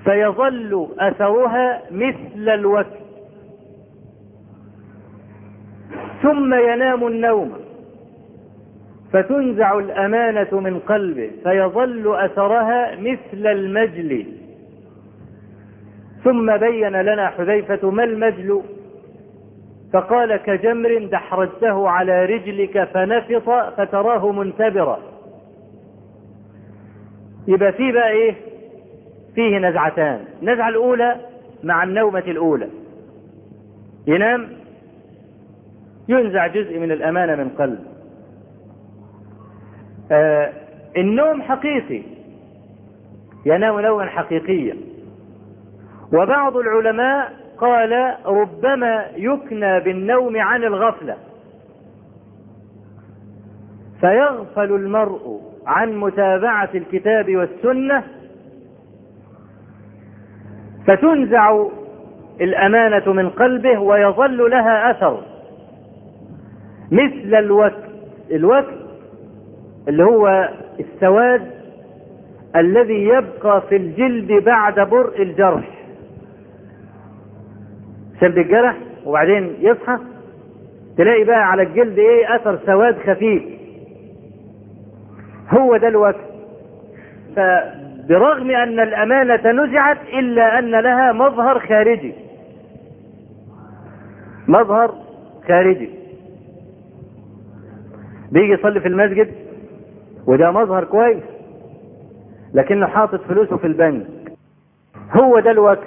فيظل أثرها مثل الوكل. ثم ينام النوم فتنزع الأمانة من قلبه فيظل أثرها مثل المجل. ثم بين لنا حذيفة ما المجل؟ فقال كجمر دحرجته على رجلك فنفط فتراه منتبرا. يبقى فيه بقى إيه؟ فيه نزعتان. النزعة الأولى مع النومة الأولى. ينام؟ ينزع جزء من الأمانة من قلبه. آه النوم حقيقي. ينام نوما حقيقيا. وبعض العلماء قال ربما يكنى بالنوم عن الغفلة. فيغفل المرء عن متابعة الكتاب والسنة فتنزع الأمانة من قلبه ويظل لها أثر. مثل الوقت الوقت اللي هو السواد الذي يبقى في الجلد بعد برء الجرح. سلب الجرح وبعدين يصحى تلاقي بقى على الجلد إيه؟ أثر سواد خفيف. هو ده الوقت فبرغم أن الأمانة نزعت إلا أن لها مظهر خارجي. مظهر خارجي. بيجي يصلي في المسجد وده مظهر كويس لكنه حاطط فلوسه في البنك. هو ده الوقت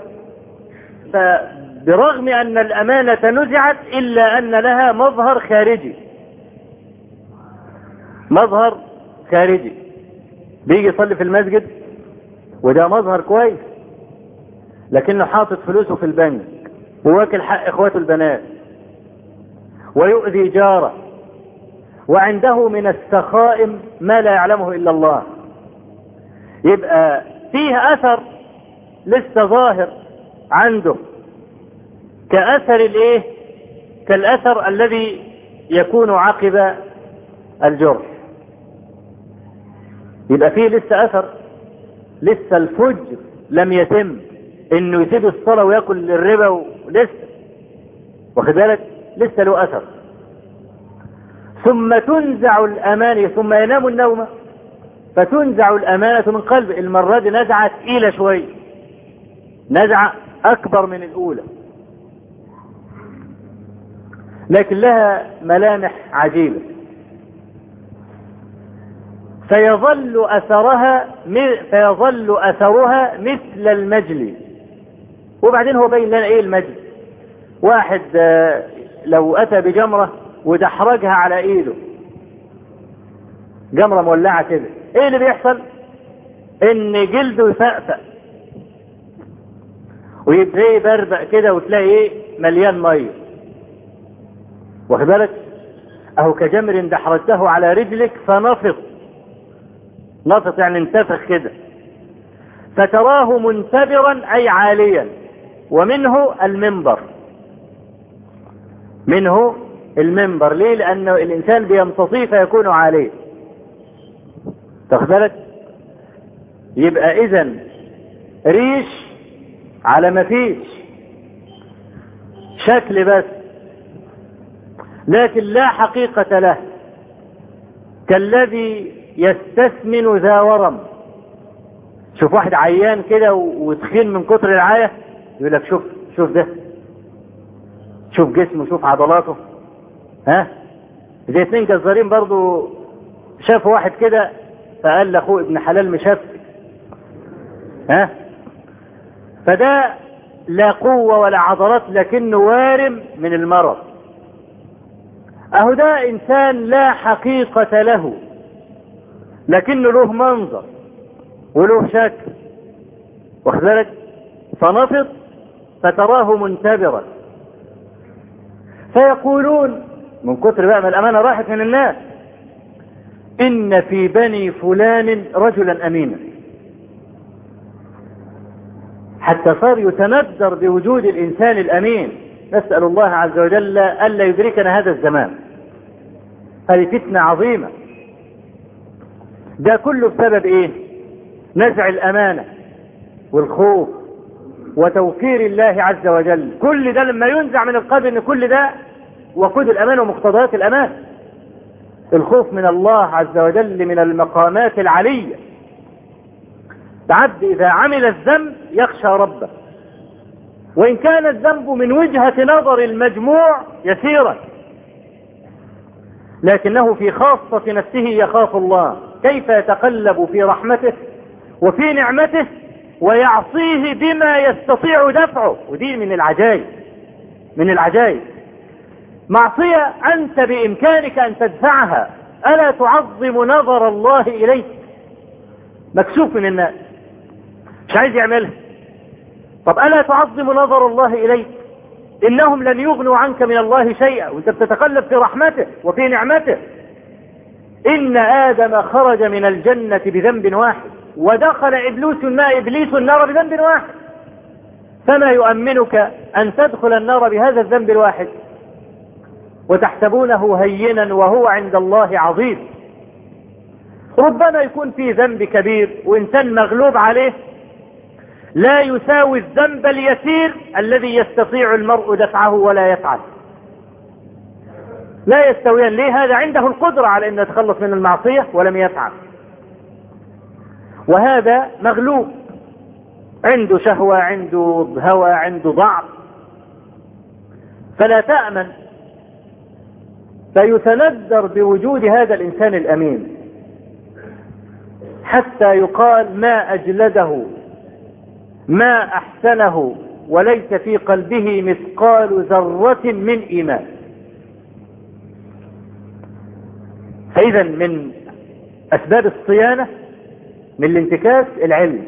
فبرغم أن الأمانة نزعت إلا أن لها مظهر خارجي. مظهر خارجي. بيجي يصلي في المسجد وده مظهر كويس لكنه حاطط فلوسه في البنك وواكل حق إخواته البنات ويؤذي جاره وعنده من السخائم ما لا يعلمه إلا الله. يبقى فيه أثر لسه ظاهر عنده. كأثر الإيه؟ كالأثر الذي يكون عقب الجرح. يبقى فيه لسه أثر لسه الفجر لم يتم إنه يسيب الصلاة ويأكل الربا ولسه. واخد بالك؟ لسه له أثر. ثم تنزع الأمانة ثم ينام النوم. فتنزع الأمانة من قلب. المرة دي نزعة تقيلة شوية نزعة أكبر من الأولى. لكن لها ملامح عجيبة. فيظل أثرها فيظل أثرها مثل المجلي وبعدين هو بين لنا إيه المجلي واحد لو أتى بجمرة ودحرجها على إيده. جمرة مولعة كده. إيه اللي بيحصل؟ إن جلده يفقفق ويبقى يبربق كده وتلاقي إيه؟ مليان مية. واخد بالك؟ أهو كجمر دحرجته على رجلك فنفض. نفط يعني انتفخ كده. فتراه منتبرا أي عاليا ومنه المنبر. منه المنبر. ليه؟ لأن الإنسان بيمتصيه فيكون عاليا. تاخد بالك؟ يبقى إذا ريش على ما فيش. شكل بس. لكن لا حقيقة له. كالذي يستثمن ذا ورم. شوف واحد عيان كده وتخين من كتر العاية يقول لك شوف شوف ده. شوف جسمه شوف عضلاته. ها؟ زي اتنين جزارين برضو شافوا واحد كده فقال لاخوه ابن حلال مشف ها؟ فده لا قوة ولا عضلات لكنه وارم من المرض. أهو ده إنسان لا حقيقة له لكنه له منظر وله شكل. واخد بالك؟ فنفض فتراه منتبرا. فيقولون من كتر بقى ما الأمانة راحت من الناس إن في بني فلان رجلا امينا. حتى صار يتندر بوجود الإنسان الأمين. نسأل الله عز وجل ألا يدركنا هذا الزمان. هذه فتنة عظيمة. ده كله بسبب إيه؟ نزع الأمانة والخوف وتوقير الله عز وجل. كل ده لما ينزع من القلب إن كل ده وقود الأمان ومقتضيات الأمان. الخوف من الله عز وجل من المقامات العلية. العبد إذا عمل الذنب يخشى ربه. وإن كان الذنب من وجهة نظر المجموع يسيرا. لكنه في خاصة نفسه يخاف الله. كيف يتقلب في رحمته وفي نعمته ويعصيه بما يستطيع دفعه؟ ودي من العجائب. من العجائب. معصية أنت بإمكانك أن تدفعها. ألا تعظم نظر الله إليك؟ مكسوف من الناس. مش عايز يعملها. طب ألا تعظم نظر الله إليك؟ إنهم لن يغنوا عنك من الله شيئا وانت بتتقلب في رحمته وفي نعمته. إن آدم خرج من الجنة بذنب واحد ودخل إبليس النار إبليس النار بذنب واحد. فما يؤمنك أن تدخل النار بهذا الذنب الواحد؟ وتحسبونه هينا وهو عند الله عظيم. ربما يكون في ذنب كبير وإنسان مغلوب عليه لا يساوي الذنب اليسير الذي يستطيع المرء دفعه ولا يفعل. لا يستويان. ليه هذا؟ عنده القدرة على أن يتخلص من المعصية ولم يفعل. وهذا مغلوب. عنده شهوة عنده هوى عنده ضعف. فلا تأمن. فيتندر بوجود هذا الإنسان الأمين. حتى يقال ما أجلده. ما أحسنه وليس في قلبه مثقال ذرة من إيمان. فإذا من أسباب الصيانة من الانتكاس العلم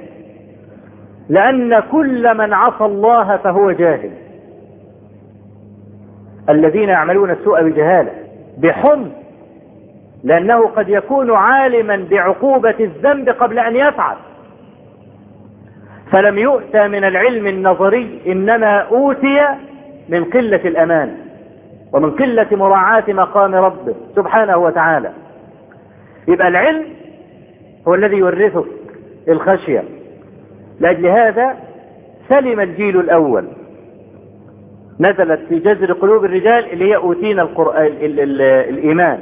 لأن كل من عصى الله فهو جاهل. الذين يعملون السوء بجهالة بحمق لأنه قد يكون عالما بعقوبة الذنب قبل أن يفعل. فلم يؤتى من العلم النظري إنما أوتي من قلة الأمان ومن قلة مراعاة مقام ربه سبحانه وتعالى. يبقى العلم هو الذي يورثك الخشية لأجل هذا سلم الجيل الأول. نزلت في جذر قلوب الرجال اللي هي أوتينا القرآن ال ال الإيمان.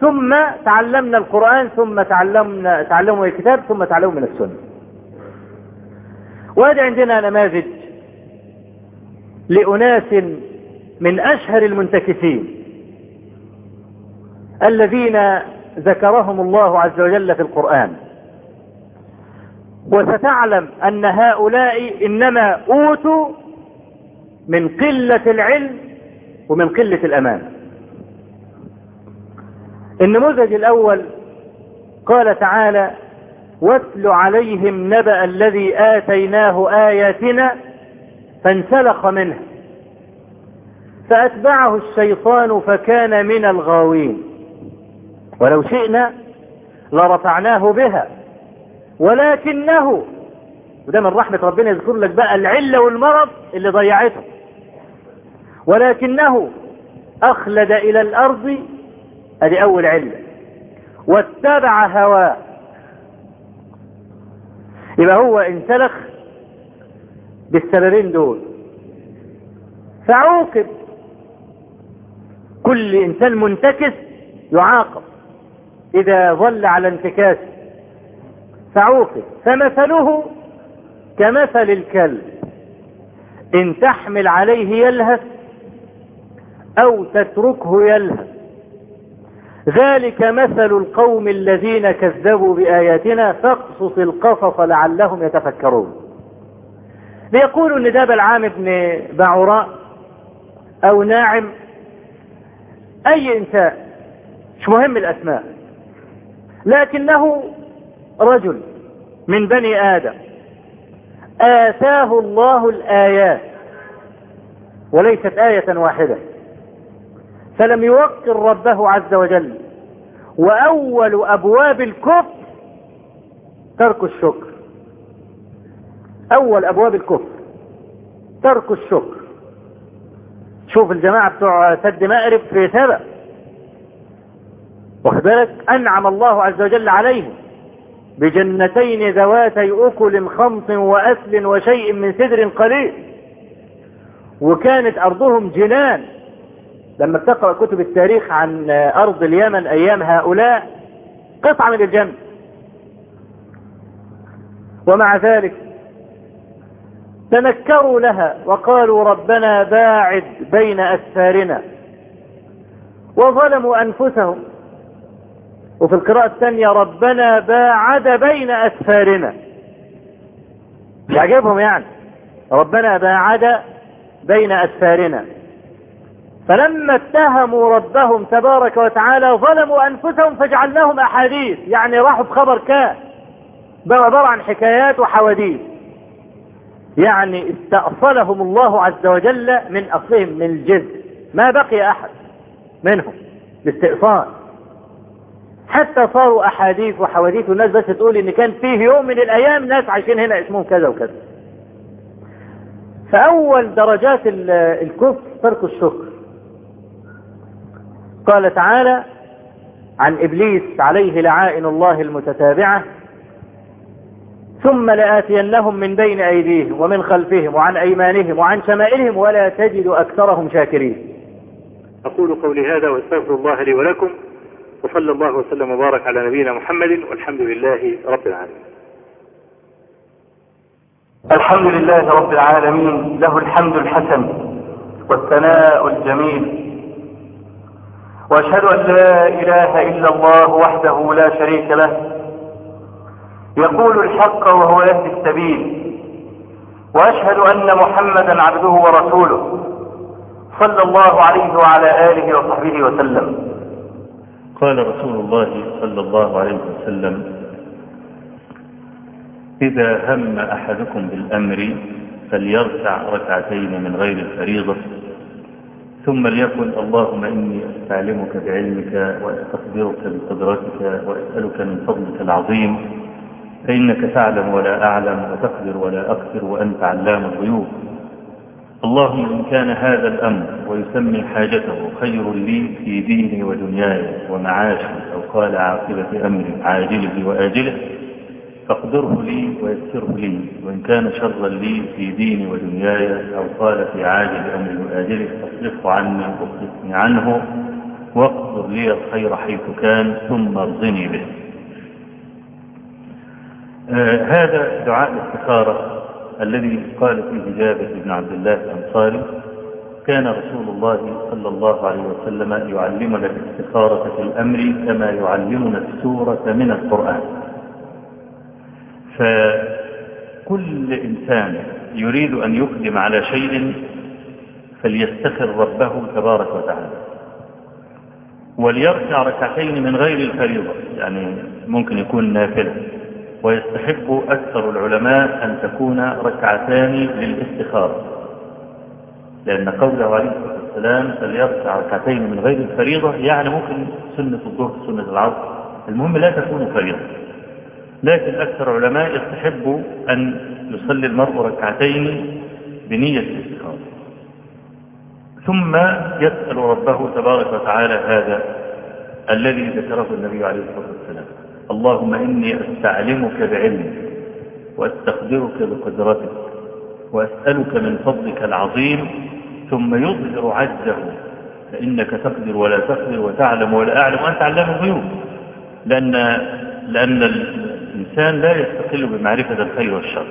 ثم تعلمنا القرآن ثم تعلمنا تعلموا الكتاب ثم تعلموا من السنة. وهذا عندنا نماذج لأناس من أشهر المنتكسين الذين ذكرهم الله عز وجل في القرآن. وستعلم أن هؤلاء إنما أوتوا من قلة العلم ومن قلة الأمان. النموذج الأول قال تعالى واتل عليهم نبأ الذي آتيناه آياتنا فانسلخ منها فأتبعه الشيطان فكان من الغاوين. ولو شئنا لرفعناه بها. ولكنه وده من رحمة ربنا يذكر لك بقى العلة والمرض اللي ضيعته. ولكنه أخلد إلى الأرض أدي أول علة. واتبع هواه. يبقى هو انسلخ بالسببين دول. فعوقب. كل إنسان منتكس يعاقب. إذا ظل على انتكاس فعوقب. فمثله كمثل الكلب. إن تحمل عليه يلهث أو تتركه يلهث. ذلك مثل القوم الذين كذبوا بآياتنا فاقصص القصص لعلهم يتفكرون. ليقولوا إن ده بلعام بن بعوراء أو ناعم أي إنسان مش مهم الأسماء لكنه رجل من بني آدم آتاه الله الآيات وليست آية واحدة. فلم يوقر ربه عز وجل. وأول أبواب الكفر ترك الشكر. أول أبواب الكفر ترك الشكر. شوف الجماعة بتوع سد مأرب في سبأ. واخد بالك؟ أنعم الله عز وجل عليهم. بجنتين ذواتي أكل خمط وأسل وشيء من سدر قليل. وكانت أرضهم جنان. لما بتقرأ كتب التاريخ عن أرض اليمن أيام هؤلاء قطعة من الجنة ومع ذلك تنكروا لها وقالوا ربنا باعد بين أسفارنا. وظلموا أنفسهم. وفي القراءة الثانية ربنا باعد بين أسفارنا. يعجبهم يعني. ربنا باعد بين أسفارنا. فلما اتهموا ربهم تبارك وتعالى ظلموا أنفسهم فجعلناهم أحاديث. يعني راحوا بخبر كان بقى عبارة عن حكايات وحواديث. يعني استأصلهم الله عز وجل من أصلهم من الجزء ما بقي أحد منهم باستئصال. حتى صاروا أحاديث وحواديث والناس بس تقول إن كان فيه يوم من الأيام ناس عايشين هنا اسمهم كذا وكذا. فأول درجات الكفر ترك الشكر. قال تعالى عن إبليس عليه لعائن الله المتتابعة ثم لآتينهم من بين أيديهم ومن خلفهم وعن أيمانهم وعن شمائلهم ولا تجد أكثرهم شاكرين. أقول قولي هذا وأستغفر الله لي ولكم وصلى الله وسلم وبارك على نبينا محمد والحمد لله رب العالمين. الحمد لله رب العالمين له الحمد الحسن والثناء الجميل وأشهد أن لا إله إلا الله وحده لا شريك له. يقول الحق وهو يهدي السبيل. وأشهد أن محمدا عبده ورسوله صلى الله عليه وعلى آله وصحبه وسلم. قال رسول الله صلى الله عليه وسلم إذا هم أحدكم بالأمر فليركع ركعتين من غير الفريضة ثم ليقل اللهم إني أستعلمك بعلمك وأستخبرك بقدرتك وأسألك من فضلك العظيم. فإنك تعلم ولا أعلم وتقدر ولا أقدر وأنت علام الغيوب. اللهم إن كان هذا الأمر ويسمي حاجته خير لي في ديني ودنياي ومعاشي أو قال عاقبة أمري عاجله وآجله فاقدره لي ويسره لي وإن كان شرا لي في ديني ودنياي أو قال في عاجل أمري وآجله فاصرفه عني واصرفني عنه واقدر لي الخير حيث كان ثم ارضني به. آه هذا دعاء الاستخارة الذي قال فيه جابر بن عبد الله الأنصاري. كان رسول الله صلى الله عليه وسلم يعلمنا الاستخارة في الأمر كما يعلمنا السورة من القرآن. فكل إنسان يريد أن يقدم على شيء فليستخر ربه تبارك وتعالى. وليركع ركعتين من غير الفريضة يعني ممكن يكون نافلة. ويستحب أكثر العلماء أن تكون ركعتان للاستخارة. لأن قوله عليه الصلاة والسلام فليركع ركعتين من غير الفريضة يعني ممكن سنة الظهر سنة العصر. المهم لا تكون فريضة. لكن أكثر علماء يستحب أن يصلي المرء ركعتين بنية الاستخارة ثم يسأل ربه تبارك وتعالى هذا الذي ذكره النبي عليه الصلاة والسلام. اللهم إني أستعلمك بعلمك وأستقدرك بقدرتك وأسألك من فضلك العظيم ثم يظهر عجزه. فإنك تقدر ولا تقدر وتعلم ولا أعلم. وأنت علام الغيوب. لأن لأن الإنسان لا يستقل بمعرفة الخير والشر.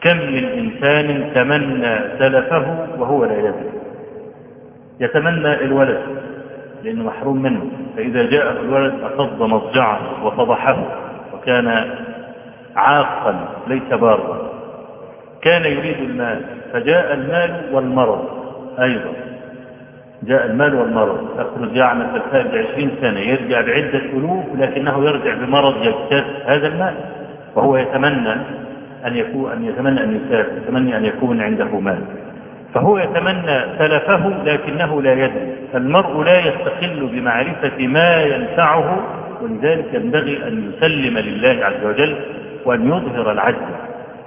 كم من إنسان تمنى سلفه وهو لا يدري. يتمنى الولد لأنه محروم منه. فإذا جاءه الولد أفض مضجعه وفضحه وكان عاقا ليس بارا. كان يريد المال فجاء المال والمرض أيضا. جاء المال والمرض. يخرج يعمل في الخارج عشرين سنة يرجع بعدة ألوف لكنه يرجع بمرض يجتاز هذا المال وهو يتمنى أن يكون أن يتمنى أن يسافر يتمنى أن يكون عنده مال. فهو يتمنى سلفه لكنه لا يدري. فالمرء لا يستقل بمعرفة ما ينفعه ولذلك ينبغي أن يسلم لله عز وجل وأن يظهر العجز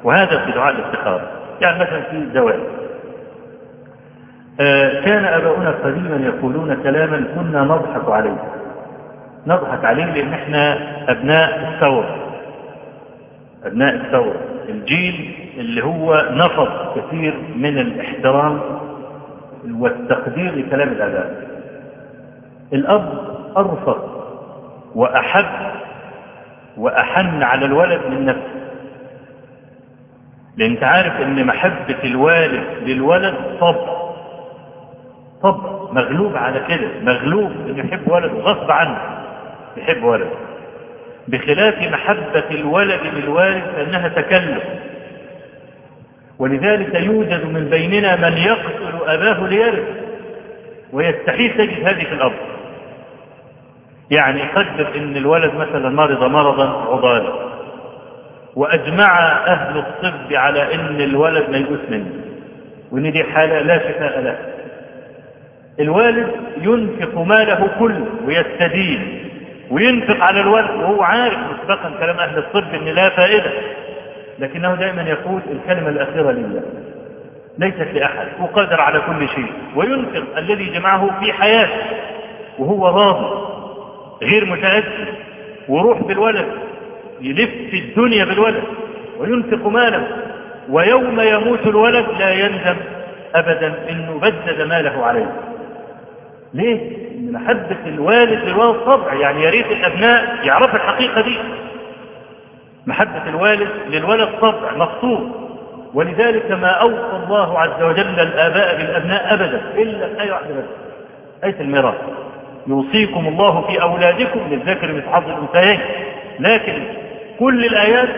وهذا في دعاء الاستخارة يعني مثلا في الزواج آه كان أباؤنا قديما يقولون كلاما كنا نضحك عليه. نضحك عليه لأن إحنا أبناء الثورة. أبناء الثورة. الجيل اللي هو نفض كثير من الاحترام والتقدير لكلام الآباء. الأب ارفق وأحب وأحن على الولد من نفسه. أنت عارف إن محبة الوالد للولد طبع طبع مغلوب على كده مغلوب إنه يحب ولده غصب عنه يحب ولده. بخلاف محبة الولد للوالد فانها تكلف. ولذلك يوجد من بيننا من يقتل أباه ليرث ويستحيل تجد هذه في الأرض. يعني قدر إن الولد مثلا مرض مرضا عضالا وأجمع أهل الطب على إن الولد ميؤوس منه. وإن دي حالة لا شفاء له. الوالد ينفق ماله كله ويستدين وينفق على الولد وهو عارف مسبقا كلام أهل الطب إن لا فائدة. لكنه دائما يقول الكلمة الأخيرة لله ليست لأحد وقادر على كل شيء. وينفق الذي جمعه في حياته وهو راضي غير متأثر وروح بالولد يلف في الدنيا بالولد وينفق ماله. ويوم يموت الولد لا يندم ابدا انه بدد ماله عليه. ليه؟ محبة الوالد للولد طبع يعني يا ريت الأبناء يعرفوا الحقيقة دي. محبة الوالد للولد طبع مقصود ولذلك ما أوصى الله عز وجل الآباء بالأبناء ابدا إلا في إيه واحدة بس. إيه الميراث؟ يوصيكم الله في أولادكم للذكر مثل حظ الأنثيين. لكن كل الآيات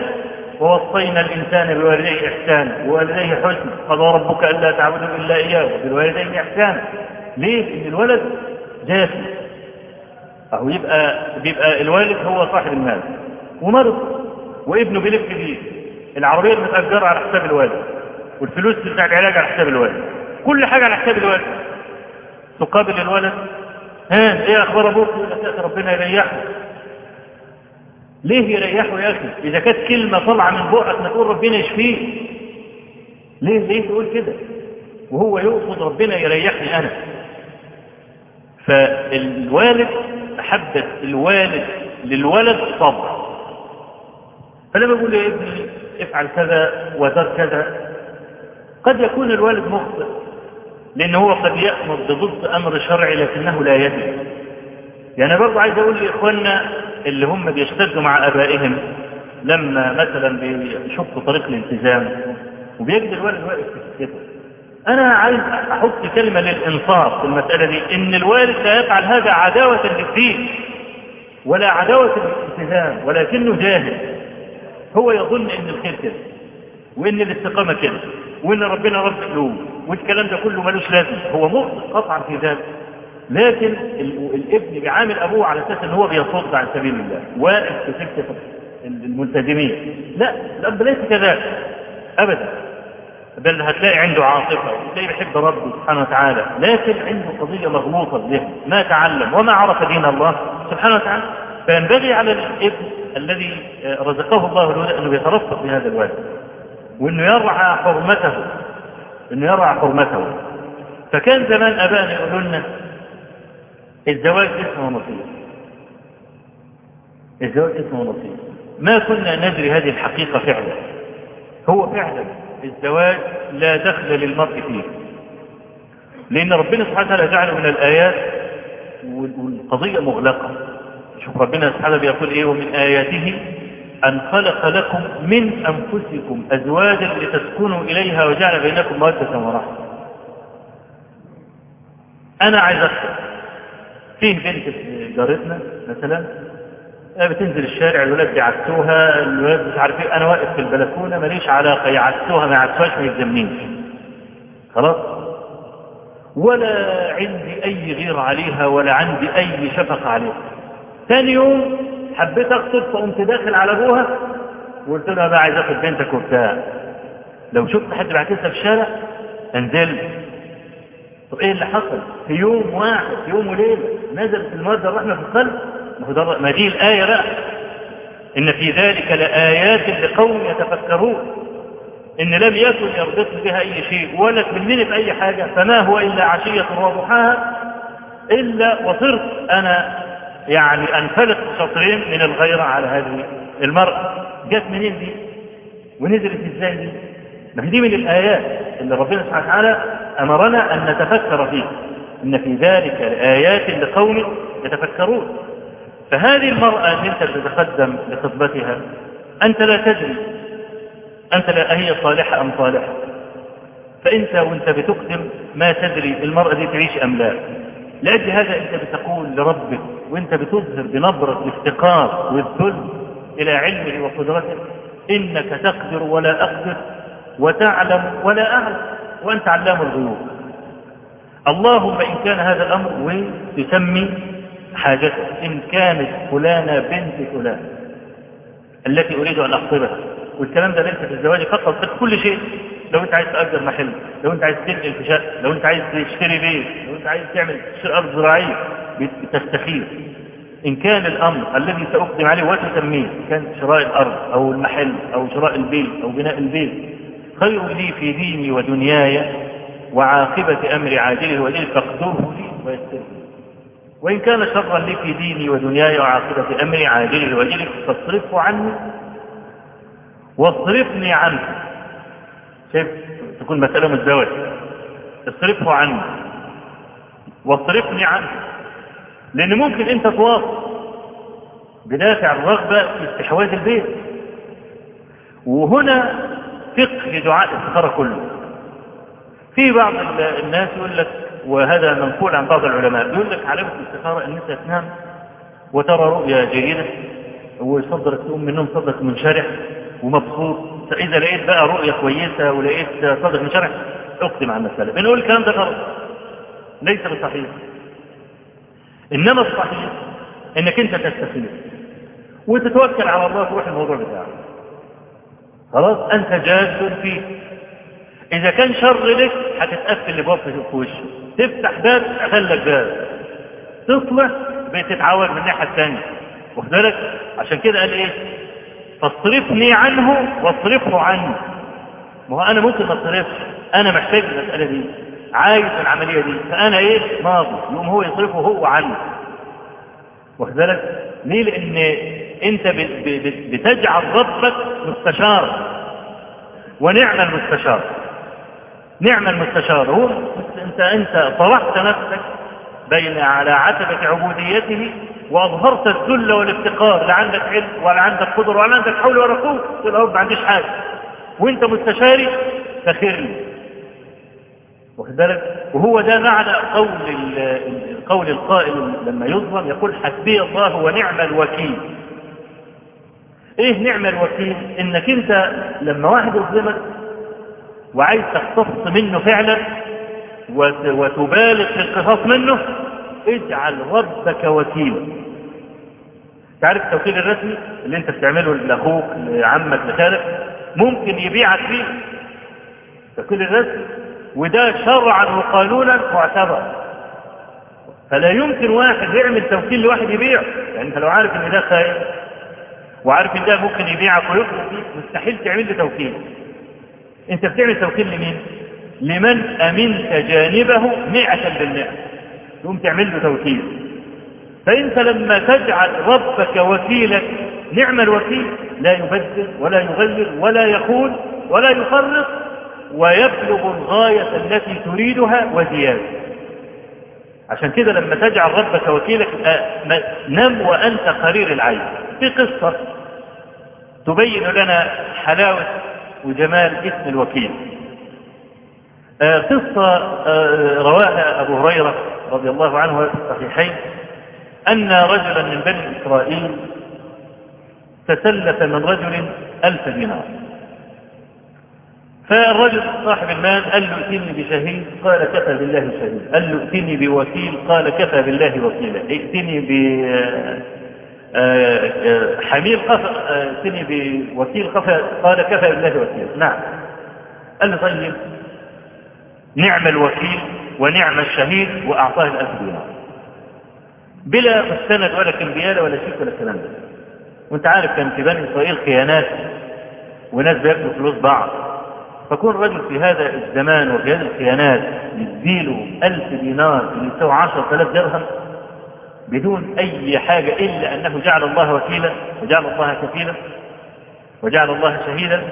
ووصينا الإنسان بوالديه إحسانا ووالديه حسنا. قضى ربك ألا تعبدوا إلا إياه وبالوالدين إحسانا. ليه؟ ان الولد جافي اهو يبقى بيبقى الوالد هو صاحب المال. ومرض. وابنه بيلف بيه العربية المتأجرة على حساب الوالد. والفلوس بتاع العلاج على حساب الوالد. كل حاجة على حساب الوالد. تقابل الولد. ها إيه أخبار أبوك؟ ربنا يريحه. ليه يريحه يا أخي؟ إذا كانت كلمة طالعة من بقك ما تقول ربنا يشفيه. ليه؟ ليه تقول كده؟ وهو يقصد ربنا يريحني أنا. فالوالد محبة الوالد للولد طبع فلما بقول يا ابني افعل كذا وذر كذا. قد يكون الوالد مخطئ لأن هو قد يأمر بضد أمر شرعي لكنه لا يدري. يعني برضه عايز أقول لإخواننا اللي هم بيشتدوا مع أبائهم لما مثلا بيشقوا طريق الالتزام وبيجد الوالد واقف في أنا عايز أحط كلمة للإنصاف في المسألة دي إن الوالد لا يفعل هذا عداوة للدين ولا عداوة للالتزام ولكنه جاهل. هو يظن إن الخير كده وإن الاستقامة كده وإن ربنا رب قلوب والكلام ده كله ملوش لازم هو مخطئ قطعا في ذلك لكن ال- الابن بيعامل أبوه على أساس إن هو بيصد عن سبيل الله. واقف في سكة الملتزمين. لا الأب ليس كذلك أبدا. بل هتلاقي عنده عاطفة وتلاقي بيحب ربه سبحانه وتعالى لكن عنده قضية مغلوطة الذهن ما تعلم وما عرف دين الله سبحانه وتعالى. فينبغي على الابن الذي رزقه الله الولد انه يترفق بهذا الولد وإنه يرعى حرمته إنه يرعى حرمته. فكان زمان ابائنا يقولوا لنا الزواج اسمه نصيب. الزواج اسمه نصيب. ما كنا ندري هذه الحقيقة فعلا. هو فعلا. الزواج لا دخل للمرء فيه. لأن ربنا سبحانه وتعالى جعله من الآيات والقضية مغلقة. شوف ربنا سبحانه بيقول إيه؟ ومن آياته أن خلق لكم من أنفسكم أزواجا لتسكنوا إليها وجعل بينكم مودة ورحمة. أنا عايز أخطب فيه بنت جارتنا مثلا؟ بتنزل الشارع الولاد بيعكسوها الولاد مش عارف إيه. أنا واقف في البلكونة ماليش علاقة يعكسوها ما يعكسوهاش ما يلزمنيش خلاص؟ ولا عندي أي غير عليها ولا عندي أي شفقة عليها. ثاني يوم حبيت اخطب فقمت داخل على أبوها وقلت لها بقى عايز آخد بنتك وبتاع. لو شفت حد بيعكسها في الشارع انزل طب إيه اللي حصل؟ في يوم واحد في يوم وليلة نزلت الموده الرحمة في القلب ما دي الآية بقى. إن في ذلك لآيات لقوم يتفكرون. إن لم يكن يربط بها أي شيء ولا تمنني في أي حاجة فما هو إلا عشية وضحاها. إلا وصرت أنا يعني انفلق شطرين من الغيرة على هذه المرأة. جت منين دي؟ ونزلت إزاي دي؟ ما دي من الآيات اللي ربنا سبحانه وتعالى أمرنا أن نتفكر فيها. إن في ذلك لآيات لقوم يتفكرون. فهذه المرأة أنت تتقدم لخطبتها أنت لا تدري أنت لا هي صالحة أم صالحة؟ فأنت وأنت بتقدم ما تدري المرأة دي تعيش أم لا. لأجل هذا أنت بتقول لربك وأنت بتظهر بنبرة الافتقار والذل إلى علمه وقدرته إنك تقدر ولا أقدر وتعلم ولا أعلم وأنت علام الغيوب. اللهم إن كان هذا الأمر وتسمي حاجتك إن كانت فلانة بنت فلان التي أريد أن أخطبها والكلام ده ليس في الزواج فقط في كل شيء. لو أنت عايز تأجر محل لو أنت عايز تنقل في شقة لو أنت عايز تشتري بيت لو أنت عايز تعمل أرض زراعية بتستخير. إن كان الأمر الذي سأقدم عليه وتسميه كان شراء الأرض أو المحل أو شراء البيت أو بناء البيت خير لي في ديني ودنياي وعاقبة أمر عاجله وأجله فاقدره لي ويسره وإن كان شرا لي في ديني ودنياي وعاقبة أمري عاجله وأجله فاصرفه عني. واصرفني عنه. شايف؟ تكون مسألة متزوجة اصرفه عني. واصرفني عنه. لأن ممكن أنت تواصل. بدافع الرغبة في استحواذ البيت. وهنا فقه دعاء الاستخارة كله. في بعض الناس يقول لك وهذا منقول عن بعض العلماء. يقول لك علامة الاستخارة أن أنت تنام وترى رؤيا جيدة وصدرك تقوم من النوم صدرك منشرح ومبسوط. اذا لقيت بقى رؤيا كويسة ولقيت صدرك منشرح اقدم عن المسألة. بنقول الكلام ده غلط. ليس بصحيح. إنما الصحيح إنك أنت تستخير وتتوكل على الله تروح الموضوع بتاعك. خلاص؟ أنت جاد فيه إذا كان شر لك هتتقفل لباب في وشه تفتح باب قفل لك باب تصلح بتتعاون من الناحيه الثانية واخد بالك؟ عشان كده قال إيه؟ فاصرفني عنه واصرفه عني. ما هو أنا ممكن ما أصرفش. أنا محتاج المسألة دي. عايز العملية دي. فأنا إيه؟ ماضي. يقوم هو يصرفه هو عني. واخد بالك؟ ليه؟ لأن أنت بتجعل ربك مستشارا. ونعم المستشار. نعم المستشار هو انت انت طرحت نفسك بين على عتبة عبوديته وأظهرت الذل والافتقار لا عندك علم ولا عندك قدر ولا عندك حول ولا قوة تقول يا رب ما عنديش حاجة. وأنت مستشاري فخير لي. واخد بالك؟ وهو ده معنى قول قول القائل لما يظلم يقول حسبي الله ونعم الوكيل. إيه نعم الوكيل؟ إنك أنت لما واحد يظلمك وعايز تقتص منه فعلا وتبالغ في القصاص منه اجعل ربك وكيلا. تعرف التوكيل الرسمي اللي انت بتعمله لأخوك لعمك لخالك؟ ممكن يبيعك فيه. التوكيل الرسمي وده شرعا وقانونا معتبر. فلا يمكن واحد يعمل توكيل لواحد يبيع يعني انت لو عارف إن ده خاين وعارف إن ده ممكن يبيعك ويخلص فيك مستحيل تعمل له توكيل. انت بتعمل توكيل لمين؟ لمن امنت جانبه مئة بالمئة. تقوم تعمل له توكيل. فإنت لما تجعل ربك وكيلك نعم الوكيل لا يبدل ولا يغير ولا يخون ولا يفرط ويبلغ الغاية التي تريدها وزيادة. عشان كده لما تجعل ربك وكيلك نم وأنت قرير العين. في قصة تبين لنا حلاوة وجمال اسم الوكيل. آه قصة آه رواها أبو هريرة رضي الله عنه في الصحيحين أن رجلا من بني إسرائيل تسلف من رجل ألف دينار. فالرجل صاحب المال قال له ائتني بشهيد قال كفى بالله شهيد. قال له ائتني بوكيل قال كفى بالله وكيلا. ائتني ب حميل خفى ائتني بوكيل خفى قال كفى بالله وكيلا نعم. قال طيب نعم الوكيل ونعم الشهيد وأعطاه الألف دينار. بلا مستند ولا كمبياله ولا شيك ولا الكلام ده. وانت عارف كان في بني إسرائيل خيانات وناس بياكلوا فلوس بعض. فكون رجل في هذا الزمان وفي هذه الخيانات يديله ألف دينار اللي يساوي عشر آلاف درهم بدون أي حاجة إلا أنه جعل الله وكيلا وجعل الله كفيلا وجعل الله شهيدا.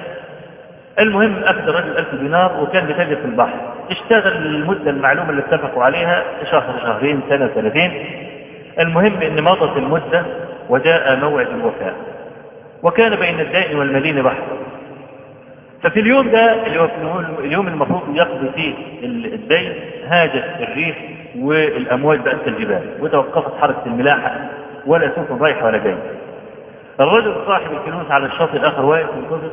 المهم أخذ الرجل ألف دينار وكان بتاجر في البحر. اشتغل المدة المعلومة اللي اتفقوا عليها شهر شهرين سنة سنتين. المهم أن مضت المدة وجاء موعد الوفاة. وكان بين الدائن والمدين بحر. ففي اليوم ده اللي هو اليوم المفروض يقضي فيه الدين هاجت الريح والأمواج بأس الجبال وتوقفت حركة الملاحة ولا سفن رايحة ولا جاية الرجل صاحب الفلوس على الشاطئ الآخر واقف منتظر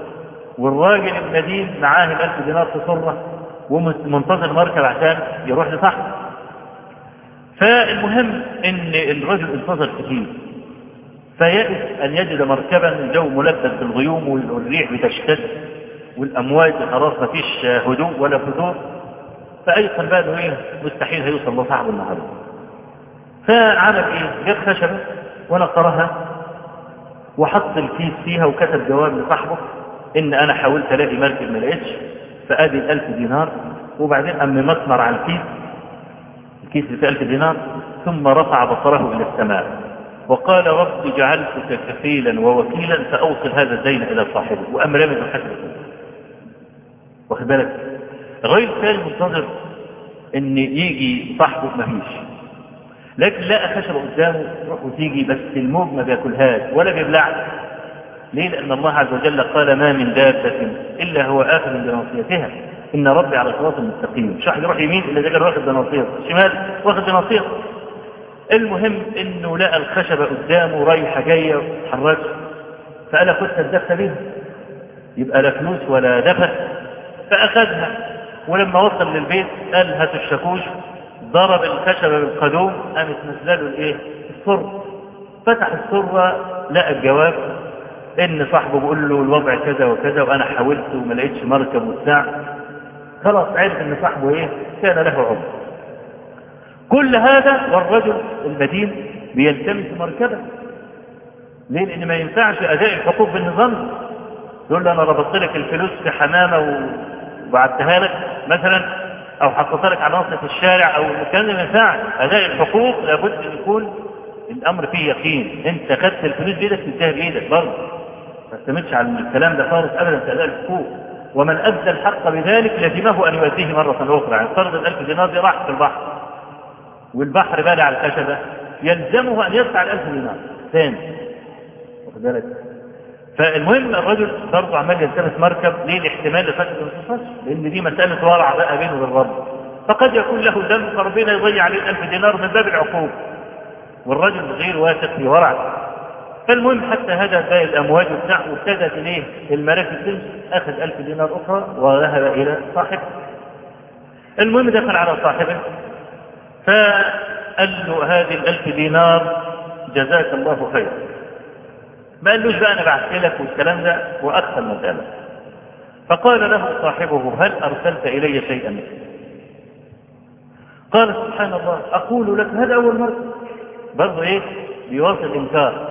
والراجل المدين معاه الألف دينار في سرة ومنتظر مركب عشان يروح لصاحبه. فالمهم إن الرجل انتظر كثير فيأس أن يجد مركبا الجو ملبس بالغيوم والريح بتشتد والأمواج خلاص ما فيش هدوء ولا فتور. فايقن بقى انه إيه مستحيل هيوصل لصاحبه النهارده. فعمل إيه؟ جاب خشبة ونقرها وحط الكيس فيها وكتب جواب لصاحبه إن أنا حاولت ألاقي مركب ما لقيتش فأدي الألف دينار وبعدين قام مسمر على الكيس الكيس فيه ألف دينار ثم رفع بصره إلى السماء وقال رب جعلتك كفيلا ووكيلا فأوصل هذا الدين إلى صاحبه وقام رمي الخشبه واخد بالك؟ الراجل كان منتظر إن يجي صاحبه ما فيش. لكن لقى خشبه قدامه تروح وتيجي بس الموج ما بياكلهاش ولا بيبلعها ليه؟ لأن الله عز وجل قال ما من دابة إلا هو آخذ بناصيتها. إن ربي على صراط مستقيم. مش واحد يروح يمين إلا ده واخد بناصيته شمال واخد بناصيته المهم إنه لقى الخشبة قدامه رايحة جاية وتتحركش فقال خدها الدفة بيها. يبقى لا فلوس ولا دفة فأخذها. ولما وصل للبيت قال هاتوا الشاكوش ضرب الخشبة بالقدوم قامت نزله الإيه؟ السر. فتح السرة لقى الجواب إن صاحبه بيقول له الوضع كذا وكذا وأنا حاولت وما لقيتش مركب وبتاع. خلاص عرف إن صاحبه إيه؟ كان له عمر كل هذا والرجل المدين بيلتمس مركبة. ليه؟ لأن ما ينفعش أداء الحقوق بالنظام. يقول له أنا ربطت لك الفلوس في حمامة وبعتها لك مثلا أو حطيت لك على ناصيه الشارع أو ما ينفعش اداء الحقوق لابد أن يكون الأمر فيه يقين. أنت خدت الفلوس بإيدك تنتهي بإيدك برضه. ما تعتمدش على الكلام ده خالص ابدا في اداء الحقوق. ومن ادى الحق بذلك لزمه أن يؤديه مرة أخرى. يعني فرض الالف دينار دي راحت في البحر. والبحر بالي على الخشبة. يلزمه أن يدفع الألف دينار ثاني واخد بالك؟ فالمهم الرجل برضه عمال يلتمس مركب ليه الاحتمال لفسد الانتصاص لأن دي مسألة ورع بقى بينه وبين ربه. فقد يكون له ذنب فربنا يضيع عليه الالف دينار من باب العقوبة. والرجل غير واثق في ورعه فالمهم حتى هدى باقي الأمواج وبتاع وابتدت اليه المراكب تمشي. أخذ ألف دينار أخرى وذهب إلى صاحبه. المهم دخل على صاحبه. فقال له هذه الألف دينار جزاك الله خيرا. ما قالوش بقى أنا بعت لك والكلام ده؟ واخفى المساله فقال له صاحبه هل أرسلت إلي شيئا؟ قال سبحان الله أقول لك هذا أول مرة. برضه إيه؟ بيواصل إنكار.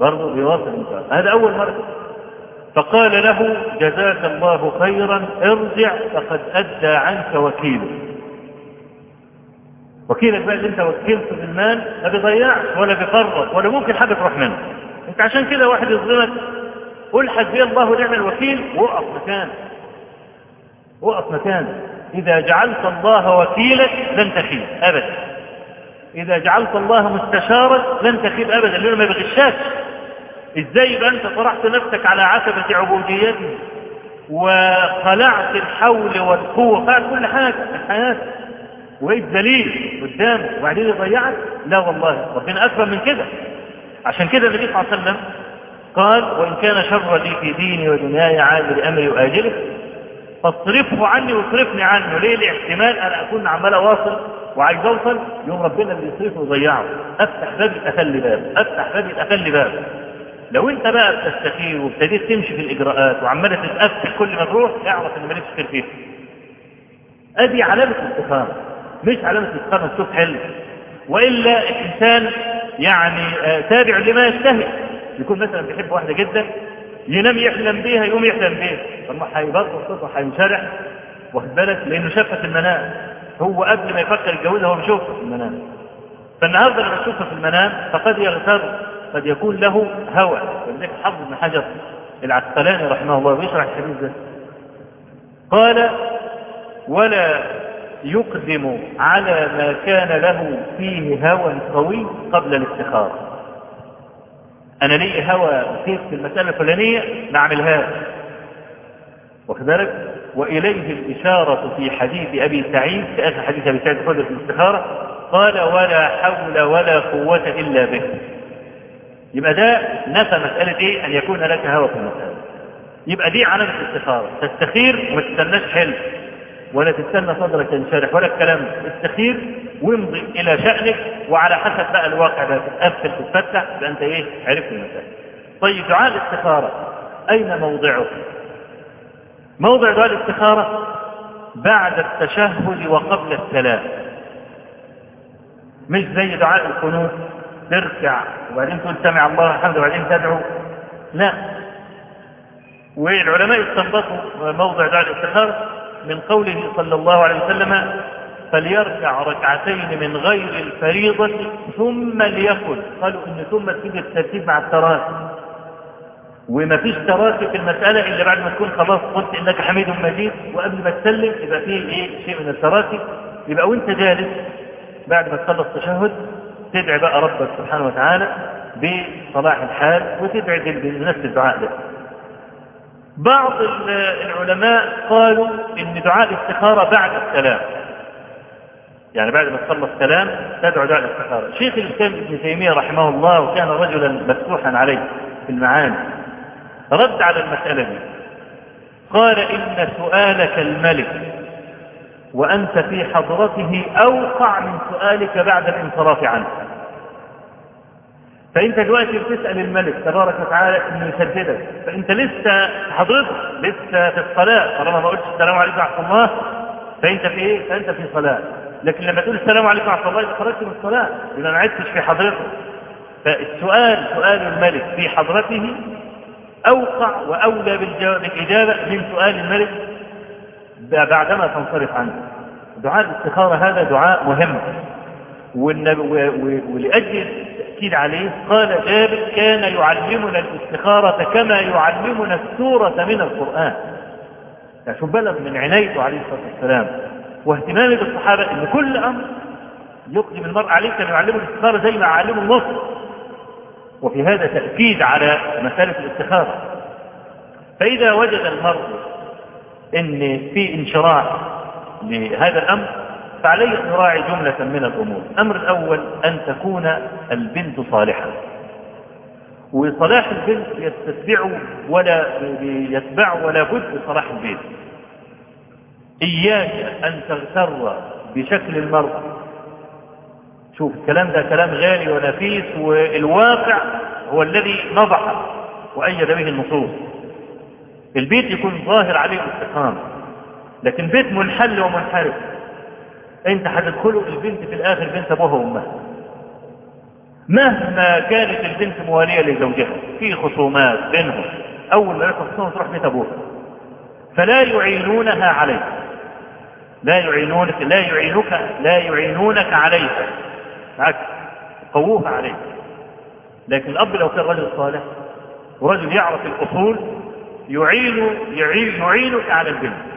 برضه بيواصل إنكار. هذا أول مرة. فقال له جزاك الله خيرا ارجع فقد أدى عنك وكيلك وكيلك بقى اللي أنت وكلته بالمال ما بيضيعش ولا بيفرط ولا ممكن حاجة تروح منه. انت عشان كده واحد يظلمك قل حسبي الله ونعم الوكيل وقف مكانك وقف مكانك إذا جعلت الله وكيلك لن تخيب أبدا. إذا جعلت الله مستشارك لن تخيب أبدا. لأنه ما بيغشاش إزاي يبقى أنت طرحت نفسك على عتبة عبوديته؟ وخلعت الحول والقوة. فعل كل حاجة. في حياتك وإيد ذليل قدامه وبعدين يضيعك؟ لا والله. ربنا أكبر من كده. عشان كده النبي صلى الله عليه وسلم قال وإن كان شر لي في ديني ودنياي عاجل أمري وآجله فاصرفه عني واصرفني عنه. ليه؟ لاحتمال أنا أكون عمال أواصل وعايز أوصل يوم ربنا اللي يصرفه ويضيعه. أفتح باب أخلي باب أفتح باب أخلي باب. لو أنت بقى بتستخير وابتديت تمشي في الإجراءات وعماله تتقفل كل ما تروح اعرف إن مالكش خير فيها. أدي علامة الاستقامه مش علامة الاستقامه تشوف حل. وإلا الإنسان يعني آه تابع لما يشتهي يكون مثلا بيحب واحدة جدا ينام يحلم بيها يقوم يحلم بيها. طب ما هيبرد صوته هينشرح واخد بالك؟ لأنه شافها في المنام. هو قبل ما يفكر يتجوزها هو بيشوفها في المنام. فالنهاردة لما تشوفه في المنام فقد يغتر قد يكون له هوى. ولذلك حافظ بن حجر العسقلاني رحمه الله بيشرح الحديث ده. قال ولا يقدم على ما كان له فيه هوى قوي قبل الاستخارة أنا لي هوى كيف في المسألة الفلانية واخد بالك؟ وإليه الإشارة في حديث أبي سعيد في آخر حديث أبي سعيد خلف الاستخارة قال ولا حول ولا قوة إلا به. يبقى ده نفى مسألة إيه؟ أن يكون لك هوى في المسألة. يبقى دي علامة الاستخارة تستخير وما تستناش حلم. ولا تستنى صدرك ينشرح ولا الكلام. استخير وامضي إلى شأنك وعلى حسب بقى الواقع ده تتقفل تتفتح يبقى أنت إيه؟ عرفت المسألة. طيب دعاء الاستخارة أين موضعه؟ موضع دعاء الاستخارة بعد التشهد وقبل السلام. مش زي دعاء القنوت تركع وبعدين تقول سمع الله الحمد وبعدين تدعو. لا. والعلماء استنبطوا موضع دعاء الاستخارة من قوله صلى الله عليه وسلم فليركع ركعتين من غير الفريضة ثم ليقل قالوا إن ثم تيجي الترتيب مع التراخي وما فيش تراخي في المسألة إلا بعد ما تكون خلاص قلت إنك حميد مجيد وقبل ما تسلم يبقى فيه إيه؟ شيء من التراخي يبقى وأنت جالس بعد ما تخلص تشهد تدعي بقى ربك سبحانه وتعالى بصلاح الحال وتدعي بنفس الدعاء ده. بعض العلماء قالوا إن دعاء الاستخارة بعد السلام. يعني بعد ما تخلص السلام تدعو دعاء الاستخارة. شيخ الإسلام ابن تيمية رحمه الله وكان رجلا مفتوحا عليه في المعاني. رد على المسألة دي. قال إن سؤالك الملك وأنت في حضرته أوقع من سؤالك بعد الانصراف عنه. فأنت دلوقتي بتسأل الملك تبارك وتعالى إنه يسددك. فأنت لسه حضرتك لسه في الصلاة طالما ما قلتش السلام عليكم ورحمة الله فأنت في إيه؟ فأنت في صلاة. لكن لما تقول السلام عليكم ورحمة الله يبقى خرجت من الصلاة يبقى ما عدتش في حضرتك. فالسؤال سؤال الملك في حضرته أوقع وأولى بالجواب بالإجابة من سؤال الملك بعدما تنصرف عنه. دعاء الاستخارة هذا دعاء مهم. ولأجل التأكيد عليه قال جابر كان يعلمنا الاستخارة كما يعلمنا السورة من القرآن. يعني شوف بلغ من عنايته عليه الصلاة والسلام. واهتمامه بالصحابة إن كل أمر يقدم المرء عليه كان يعلمه الاستخارة زي ما علمه النصر وفي هذا تأكيد على مسألة الاستخارة. فإذا وجد المرء إن في انشراح لهذا الأمر فعليه أن يراعي جملة من الأمور. الأمر الأول أن تكون البنت صالحة. وصلاح البنت يتتبع ولا يتبع ولا بد صلاح البيت. إياك أن تغتر بشكل المرأة شوف الكلام ده كلام غالي ونفيس والواقع هو الذي نضح وأيد به النصوص. البيت يكون ظاهر عليه الاستقامة لكن بيت منحل ومنحرف. انت هتدخله البنت في الآخر بنت ابوها وامها. مهما كانت البنت موالية لزوجها في خصومات بينهم. أول ما يحصل خصومات تروح بيت أبوها. فلا يعينونها عليك. لا يعينونك لا يعينك لا يعينونك عليها. عكس قووها عليك. لكن الأب لو كان رجل صالح ورجل يعرف الأصول يعين يعين يعينك على البنت.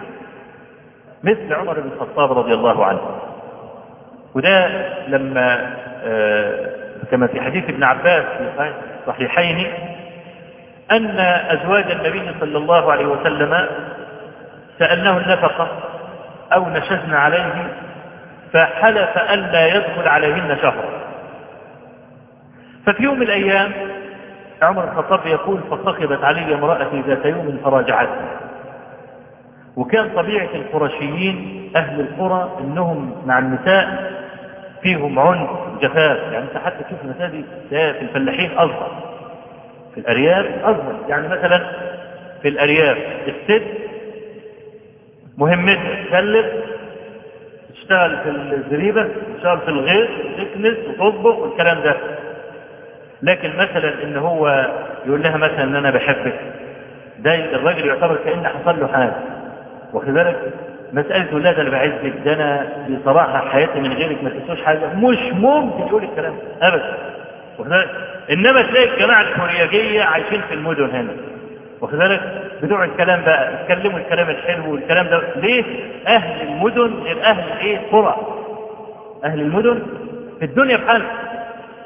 مثل عمر بن الخطاب رضي الله عنه. وده لما كما في حديث ابن عباس في صحيحين أن أزواج النبي صلى الله عليه وسلم سألناه النفقة أو نشزن عليه فحلف أن لا يدخل عليهن شهرا ففي يوم من الأيام عمر الخطاب يقول فصخبت علي امرأتي ذات يوم فراجعتني. وكان طبيعة القرشيين أهل القرى إنهم مع النساء فيهم عنف جفاف. يعني أنت حتى تشوف النساء دي في الفلاحين أصغر. في الأرياف أصغر. يعني مثلا في الأرياف الست مهمتها تكلف تشتغل في الزريبة تشتغل في الغيط تكنس وتطبخ والكلام ده. لكن مثلا إن هو يقول لها مثلا إن أنا بحبك ده الراجل يعتبر كأن حصل له حاجة. بالك مسألة ولاد أنا بعزك ده أنا بصراحة حياتي من غيرك ما تسوش حاجة مش ممكن يقول الكلام أبدا بالك؟ إنما تلاقي الجماعة الكورياجية عايشين في المدن هنا بالك بتوع الكلام بقى يتكلموا الكلام الحلو والكلام ده ليه؟ أهل المدن غير أهل إيه؟ قرى أهل المدن في الدنيا بحالها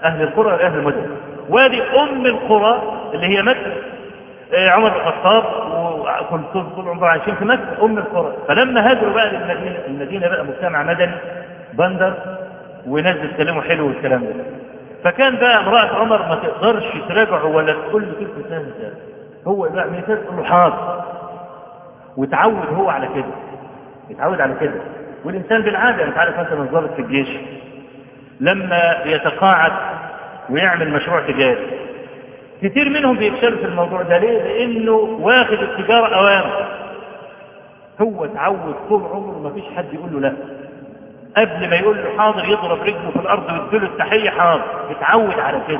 أهل القرى غير أهل المدن وادي أم القرى اللي هي مكة عمر بن الخطاب وكلثوم طول عمرهم عايشين في مكة أم القرى. فلما هاجروا بقى للمدينة المدينة بقى مجتمع مدني بندر وناس بيتكلموا حلو والكلام ده. فكان بقى امرأة عمر ما تقدرش تراجعه ولا تقول له كيف تساهم هو بقى من تقول له حاضر. وتعود هو على كده. يتعود على كده. والإنسان بالعادة أنت عارف مثلا الضابط في الجيش. لما يتقاعد ويعمل مشروع تجاري كتير منهم بيفشلوا في الموضوع ده. ليه؟ لأنه واخد التجارة أوامر. هو اتعود طول عمره ما فيش حد يقول له لا. قبل ما يقول له حاضر يضرب رجله في الأرض ويديله التحية حاضر. اتعود على كده.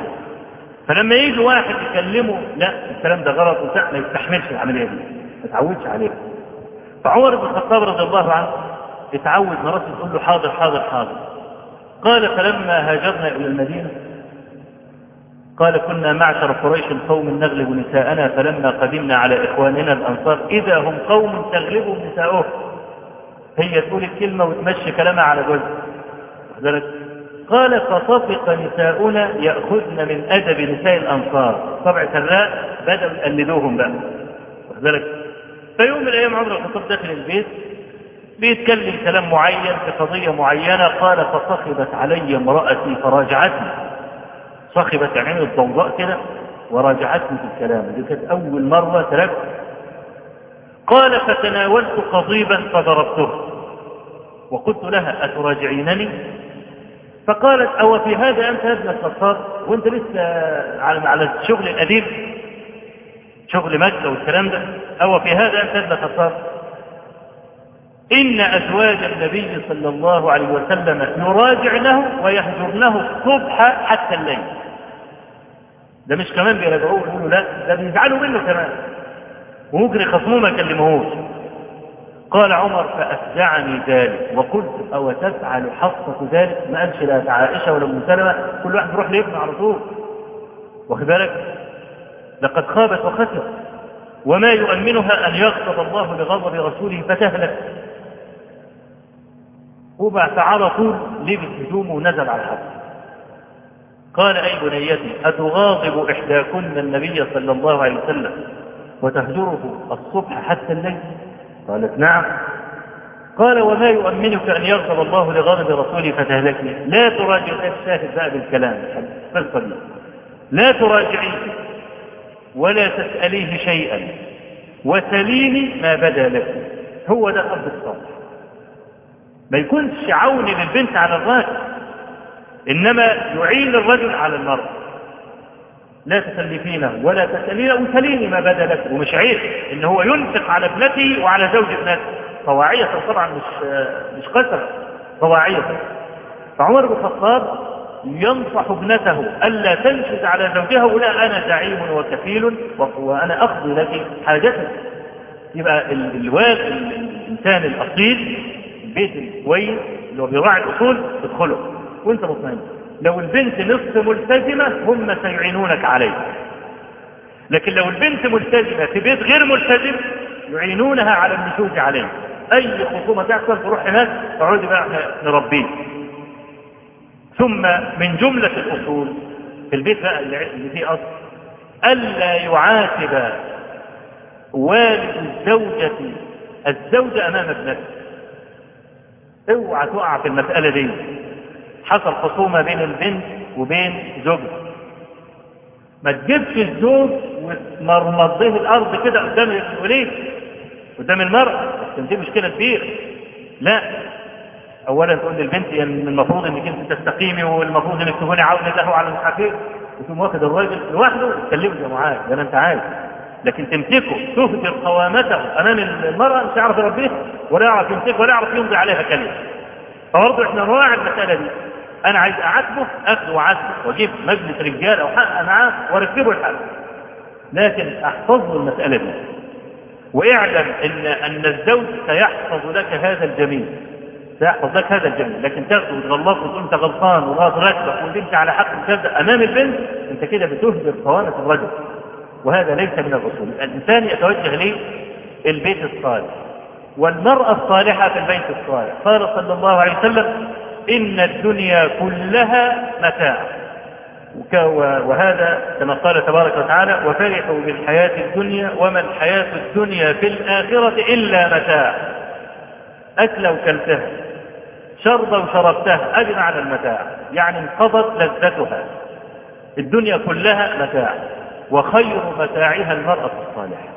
فلما يجي واحد يكلمه لا الكلام ده غلط وبتاع ما يستحملش العملية دي. ما اتعودش عليها. فعمر بن الخطاب رضي الله عنه اتعود مراته تقول له حاضر حاضر حاضر. قال فلما هاجرنا إلى المدينة قال كنا معشر قريش قوم نغلب نساءنا فلما قدمنا على إخواننا الأنصار إذا هم قوم تغلبهم نساؤهم. هي تقول الكلمة وتمشي كلامها على جزء قال فطفق نساؤنا يأخذن من أدب نساء الأنصار. طبع سراء بدأوا يقلدوهم بقى. ذلك فيوم من الأيام عمر الخطاب داخل البيت بيتكلم كلام معين في قضية معينة. قال فصخبت علي امرأتي فراجعتني. صخبت يعني عملت ضوضاء كده وراجعتني في الكلام. دي كانت أول مرة تركت. قال فتناولت قضيبا فضربته. وقلت لها أتراجعينني؟ فقالت أو في هذا أنت يا ابن الخطاب؟ وأنت لسه على على الشغل القديم شغل مكة والكلام ده؟ أو في هذا أنت يا ابن الخطاب؟ إن أزواج النبي صلى الله عليه وسلم يراجعنه ويهجرنه الصبح حتى الليل. ده مش كمان بيراجعوه ويقولوا لا ده بيزعلوا منه كمان. وممكن يخصموه ما يكلموهوش قال عمر فأفزعني ذلك. وقلت أو تفعل حصة ذلك؟ ما قالش لا عائشة ولا أم سلمة كل واحد يروح لابنه على طول. واخد بالك؟ لقد خابت وخسرت وما يؤمنها أن يغضب الله لغضب رسوله فتهلك. وبعد على طول لبس هدومه ونزل على الحد قال أي بنيتي أتغاضب إحداكن النبي صلى الله عليه وسلم وتهجره الصبح حتى الليل؟ قالت نعم. قال وما يؤمنك أن يغضب الله لغضب رسوله فتهلكني؟ لا تراجع الشاهد بقى بالكلام دي لا تراجعيه ولا تسأليه شيئا وسليني ما بدا لك. هو ده أب الصالح ما يكونش عون للبنت على الراجل إنما يعين الرجل على المرأة لا تسلفينه ولا تسألينه وسليني ما بدا لك ومش عيب إن هو ينفق على ابنته وعلى زوج ابنته. طواعية طبعا مش مش قسم طواعية فعمر بن الخطاب ينصح ابنته ألا تنشد على زوجها ولا أنا زعيم وكفيل وأنا أقضي لك حاجتك. يبقى الواد الإنسان الأصيل البيت الكويس اللي هو بيراعي الأصول ادخله. وأنت مطمئن. لو البنت نصف ملتزمة هم سيعينونك عليه لكن لو البنت ملتزمة في بيت غير ملتزم يعينونها على النشوز عليه. أي خصومة تحصل تروح هناك تقعدي بقى نربيه ثم من جملة الأصول في البيت بقى اللي فيه أصل. ألا يعاتب والد الزوجة الزوجة أمام ابنته. اوعى تقع في المسألة دي. حصل خصومة بين البنت وبين زوجها. ما تجيبش الزوج وتمرمضيه الأرض كده قدام وليه قدام المرأة. عشان دي مشكلة كبيرة. لا. اولا تقول للبنت يعني المفروض إنك أنت تستقيمي والمفروض إنك تكوني عاونه له على إيه وتقوم واخد الراجل لوحده وتكلمه يا معاذ ده أنت عارف. لكن تمسكه تهجر قوامته أمام المرأة مش هيعرف يربيها ولا يعرف يمسكه ولا يعرف يمضي عليها كلمة. فبرضه إحنا نراعي المسألة دي. أنا عايز أعاتبه اخده وعاتبه وأجيب مجلس رجال أو حق معاه واركبه الحل لكن احفظ له المسألة دي. واعلم إن أن الزوج سيحفظ لك هذا الجميل. سيحفظ لك هذا الجميل. لكن تاخده وتغلطه وتقول أنت غلطان وراس ركبك انت على حق أمام البنت أنت كده بتهدر صوانه الرجل. وهذا ليس من الاصول الإنسان يتوجه للبيت الصالح والمرأة الصالحة في البيت الصالح. قال صلى الله عليه وسلم إن الدنيا كلها متاع. وهذا كما قال تبارك وتعالى وفرحوا بالحياة الدنيا وما الحياة الدنيا في الآخرة إلا متاع. أكل وكلتها شرب وشربتها أدي معنى المتاع. يعني انقضت لذتها. الدنيا كلها متاع. وخير متاعها المرأة الصالحة.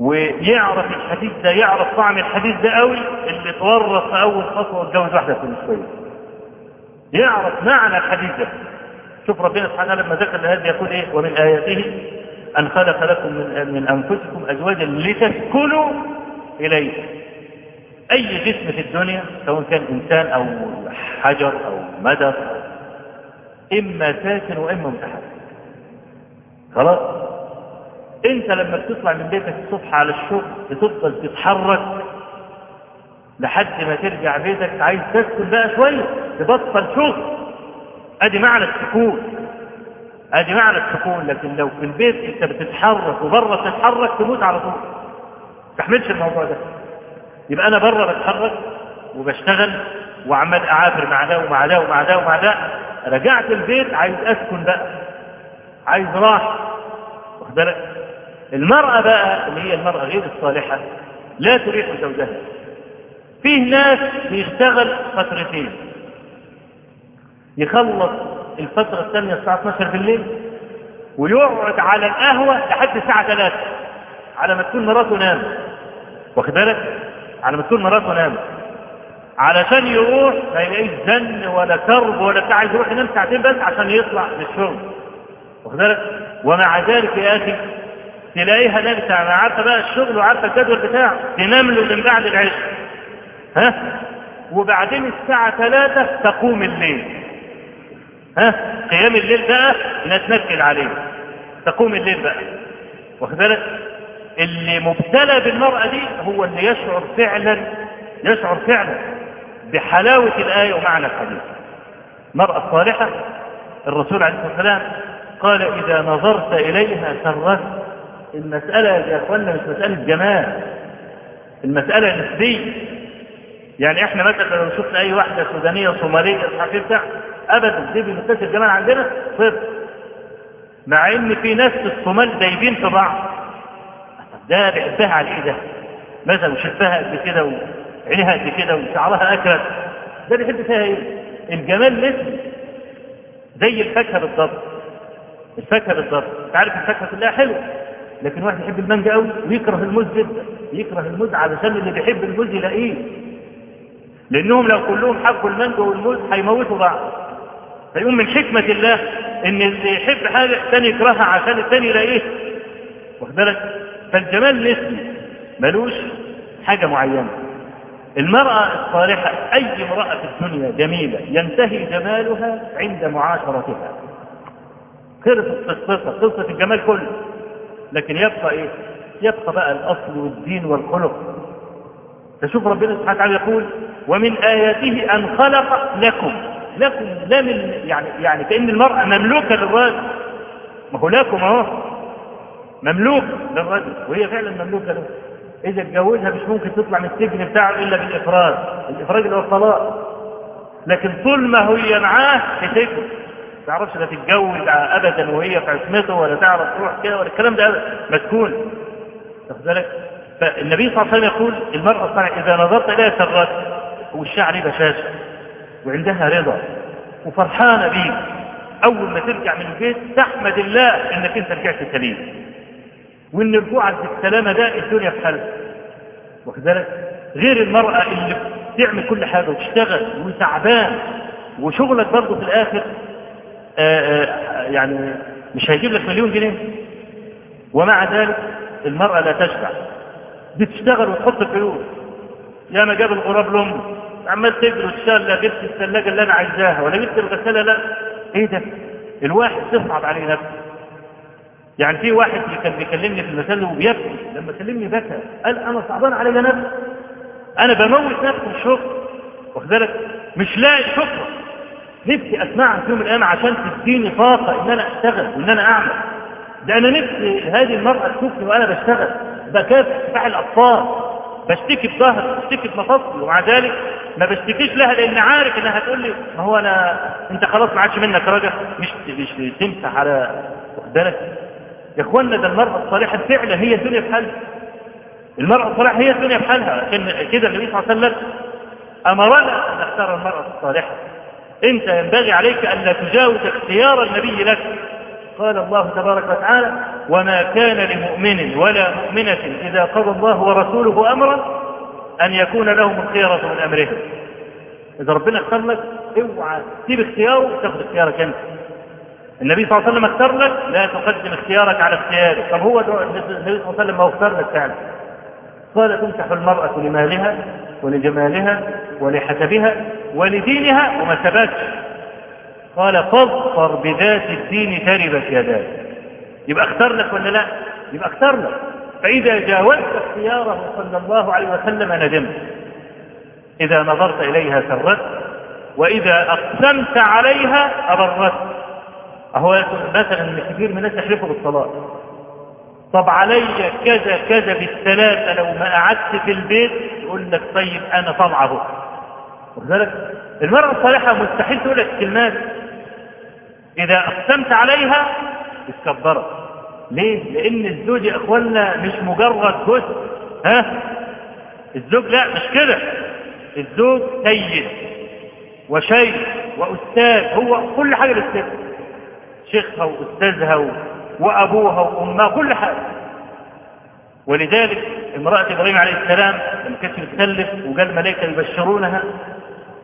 ويعرف الحديث ده يعرف طعم الحديث ده قوي اللي تورط في أول خطوة واتجوز واحدة فلسطين يعرف معنى الحديث ده. شوف ربنا سبحانه لما ذكر هذا يقول إيه؟ ومن آياته أن خلق لكم من, من أنفسكم أزواجا لتسكنوا إليه. أي جسم في الدنيا سواء كان إنسان أو حجر أو مدر إما ساكن وإما متحرك. خلاص؟ أنت لما بتطلع من بيتك الصبح على الشغل بتفضل تتحرك لحد ما ترجع بيتك عايز تسكن بقى شوية تبطل شغل. ادي معنى السكون. ادي معنى السكون لكن لو في البيت انت بتتحرك وبره تتحرك تموت على طول. تحملش الموضوع ده. يبقى أنا بره بتحرك وبشتغل وعمال اعافر مع ده ومع ده ومع ده ومع ده. رجعت البيت عايز اسكن بقى. عايز راحه واخد بالك؟ المرأة بقى اللي هي المرأة غير الصالحة لا تريح زوجها. فيه ناس بيشتغل فترتين. يخلص الفترة الثانية الساعة 12 بالليل ويقعد على القهوة لحد الساعة 3 على ما تكون مراته نامت. واخد بالك؟ على ما تكون مراته نامت. علشان يروح ما يلاقيش زن ولا كرب ولا بتاع عايز يروح ينام ساعتين بس عشان يطلع للشغل واخد بالك؟ ومع ذلك يا أخي تلاقيها نامت أنا عارفة بقى الشغل وعارفة الجدول بتاعه تنام له من بعد العشاء. ها؟ وبعدين الساعة ثلاثة تقوم الليل. ها؟ قيام الليل بقى نتنكد عليه. تقوم الليل بقى. واخد بالك؟ اللي مبتلى بالمرأة دي هو اللي يشعر فعلا يشعر فعلا بحلاوة الآية ومعنى الحديث. المرأة الصالحة الرسول عليه الصلاة والسلام قال إذا نظرت إليها سرت المسألة يا أخوانا مش مسألة جمال المسألة نسبية. يعني إحنا مثلا لو شفنا أي واحدة سودانية صومالية صحفية بتاع ابدا دي بنقيس الجمال عندنا صفر مع إن في ناس الصومال دايبين في بعض. ده بيحبها على إيه ده مثلا وشفها قد كده وعينيها قد كده وشعرها اكرت ده بيحب فيها إيه؟ الجمال نسبي. زي الفاكهة بالضبط. الفاكهة بالضبط. انت عارف الفاكهة كلها حلوة لكن واحد يحب المانجا قوي ويكره الموز جدا يكره الموز علشان اللي بيحب الموز يلاقيه. لأنهم لو كلهم حبوا المانجا والموز هيموتوا بعض. فيقوم من حكمة الله إن اللي يحب حاجة الثاني يكرهها عشان الثاني يلاقيه. واخد بالك؟ فالجمال نسبي ملوش حاجة معينة. المرأة الصالحة أي امرأة في الدنيا جميلة ينتهي جمالها عند معاشرتها. خلصت قصتها قصة الجمال كله. لكن يبقى إيه؟ يبقى بقى الأصل والدين والخلق. فشوف ربنا سبحانه وتعالى يقول ومن آياته أن خلق لكم. لكم لا من يعني يعني كأن المرأة مملوكة للرجل. ما هو لكم أهو. مملوك للرجل وهي فعلا مملوكة له. إذا اتجوزها مش ممكن تطلع من السجن بتاعه إلا بالإفراج. الإفراج اللي هو الطلاق لكن طول ما هي معاه تسجن ما تعرفش لا تتجوز أبدا وهي في عصمته ولا تعرف تروح كده ولا الكلام ده أبدا مسكون. واخد بالك؟ فالنبي صلى الله عليه وسلم يقول المرأة الصالحة إذا نظرت إليها سرت عليه بشاشة وعندها رضا وفرحانة بيك. أول ما ترجع من البيت تحمد الله إنك أنت رجعت سليم. وإن رجوعك بالسلامة ده الدنيا في حالها. واخد بالك؟ غير المرأة اللي بتعمل كل حاجة وتشتغل وتعبان وشغلك برضه في الآخر يعني مش هيجيب لك مليون جنيه. ومع ذلك المرأة لا تشبع. بتشتغل وتحط الفلوس. يا ما جاب الغراب لأمه. عمال تجري وتشتغل لا جبت الثلاجة اللي أنا عايزاها ولا جبت الغسالة لا. إيه ده؟ الواحد تصعب عليه نفسه. يعني في واحد كان بيكلمني في المسألة وبيبكي لما كلمني بكى قال أنا صعبان علي نفسي. أنا بموت نفسي الشكر واخد بالك؟ مش لاقي شكر. نفسي أسمعها في يوم من الأيام عشان تديني طاقة إن أنا أشتغل وإن أنا أعمل. ده أنا نفسي هذه المرأة تشوفني وأنا بشتغل بكافح كفاح الأطفال بشتكي بظهري بشتكي بمفاصلي ومع ذلك ما بشتكيش لها لأن عارف إنها هتقول لي ما هو أنا أنت خلاص ما عادش منك رجا مش مش تمسح على بالك يا إخوانا ده المرأة الصالحة فعلا هي الدنيا بحالها المرأة الصالحة هي الدنيا بحالها عشان كده النبي صلى الله عليه وسلم أمرنا أن نختار المرأة الصالحة أنت ينبغي عليك أن لا تجاوز اختيار النبي لك. قال الله تبارك وتعالى وما كان لمؤمن ولا مؤمنة إذا قضى الله ورسوله أمرا أن يكون لهم الخيرة من أمرهم إذا ربنا اختار لك اوعى تسيب اختياره وتاخد اختيارك أنت. النبي صلى الله عليه وسلم اختار لك لا تقدم اختيارك على اختياره طب هو النبي صلى الله عليه وسلم هو اختار لك فعلا. قال تنكح المرأة لمالها ولجمالها ولحسبها ولدينها وما ثبتش قال فاظفر بذات الدين تربت يداك. يبقى اختار لك ولا لا؟ يبقى اختار لك. فإذا جاوزت اختياره صلى الله عليه وسلم ندمت. إذا نظرت إليها سرت وإذا أقسمت عليها أبرت. أهو مثلا كثير من الناس يحلفوا بالصلاة. طب علي كذا كذا بالثلاثة لو ما قعدت في البيت يقول لك طيب أنا طبعه وذلك المرأة الصالحة مستحيل تقول لك الكلمات إذا أقسمت عليها اتكبرت ليه؟ لأن الزوج يا إخوانا مش مجرد جزء ها؟ الزوج لا مش كده الزوج سيد وشيخ وأستاذ هو كل حاجة للست شيخها وأستاذها. وأبوها وأمها كل حاجة. ولذلك امرأة إبراهيم عليه السلام لما كانت بتسلف وقال ملائكة يبشرونها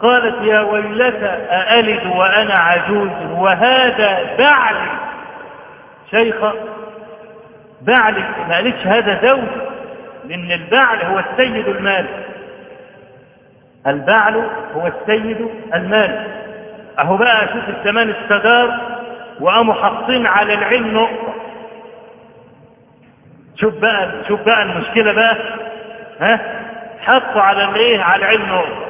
قالت يا ويلتى أألد وأنا عجوز وهذا بعلي. شيخة بعلي ما قالتش هذا زوج لأن البعل هو السيد المال. البعل هو السيد المال. أهو بقى شوف الزمان استدار وقاموا حاطين على العلم. نقطة شوف بقى شوف بقى المشكلة بقى. ها؟ حطوا على الايه؟ على العلم. نقطة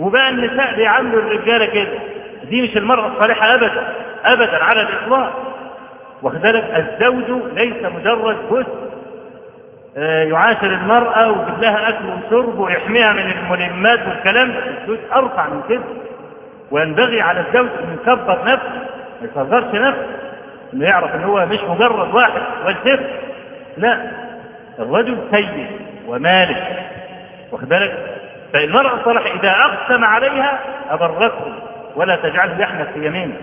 وبقى النساء بيعاملوا الرجالة كده. دي مش المرأة الصالحة أبدا أبدا على الإطلاق. وكذلك الزوج ليس مجرد جزء يعاشر المرأة ويجيب لها أكل وشرب ويحميها من الملمات والكلام الزوج أرفع من كده. وينبغي على الزوج أن يكبر نفسه. ما يصغرش نفسه إنه يعرف إن هو مش مجرد واحد والزفت لا الرجل سيد ومالك. واخد بالك؟ فالمرأة الصالحة إذا أقسم عليها أبرته ولا تجعله يحنث في يمينه.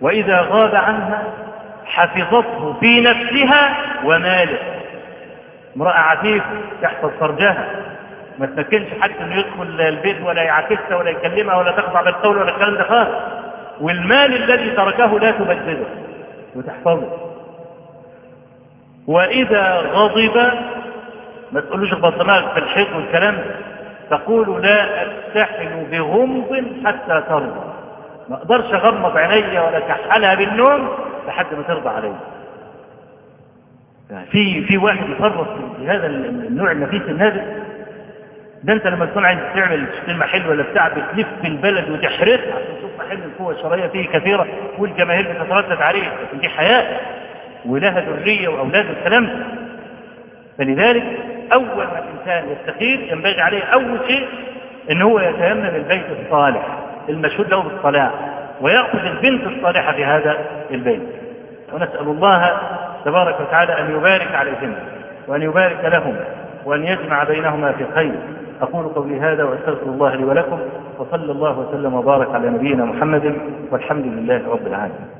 وإذا غاب عنها حفظته في نفسها وماله. امرأة عفيفة تحفظ فرجها. ما تمكنش حتى إنه يدخل البيت ولا يعاكسها ولا يكلمها ولا تخضع بالقول ولا الكلام ده خالص. والمال الذي تركه لا تبدده وتحفظه. وإذا غضب ما تقولوش البطماغ في الحيط والكلام تقول لا أستحل بغمض حتى ترضى. ما أقدرش أغمض عينيا ولا كحلها بالنوم لحد ما ترضى عليا في في واحد يفرط في هذا النوع النفيس النادر ده انت لما تكون عايز تعمل تشتري محل ولا بتاع بتلف البلد وتحرسها عشان تشوف محل القوة الشرعيه فيه كثيرة والجماهير بتتردد عليه. دي حياة ولها ذرية وأولاد والكلام ده. فلذلك أول ما الإنسان يستخير ينبغي عليه أول شيء إن هو يتيمم البيت الصالح المشهود له بالصلاح ويأخذ البنت الصالحة في هذا البيت. ونسأل الله تبارك وتعالى أن يبارك عليهن وأن يبارك لهم وأن يجمع بينهما في خير. أقول قولي هذا وأستغفر الله لي ولكم وصلى الله وسلم وبارك على نبينا محمد والحمد لله رب العالمين.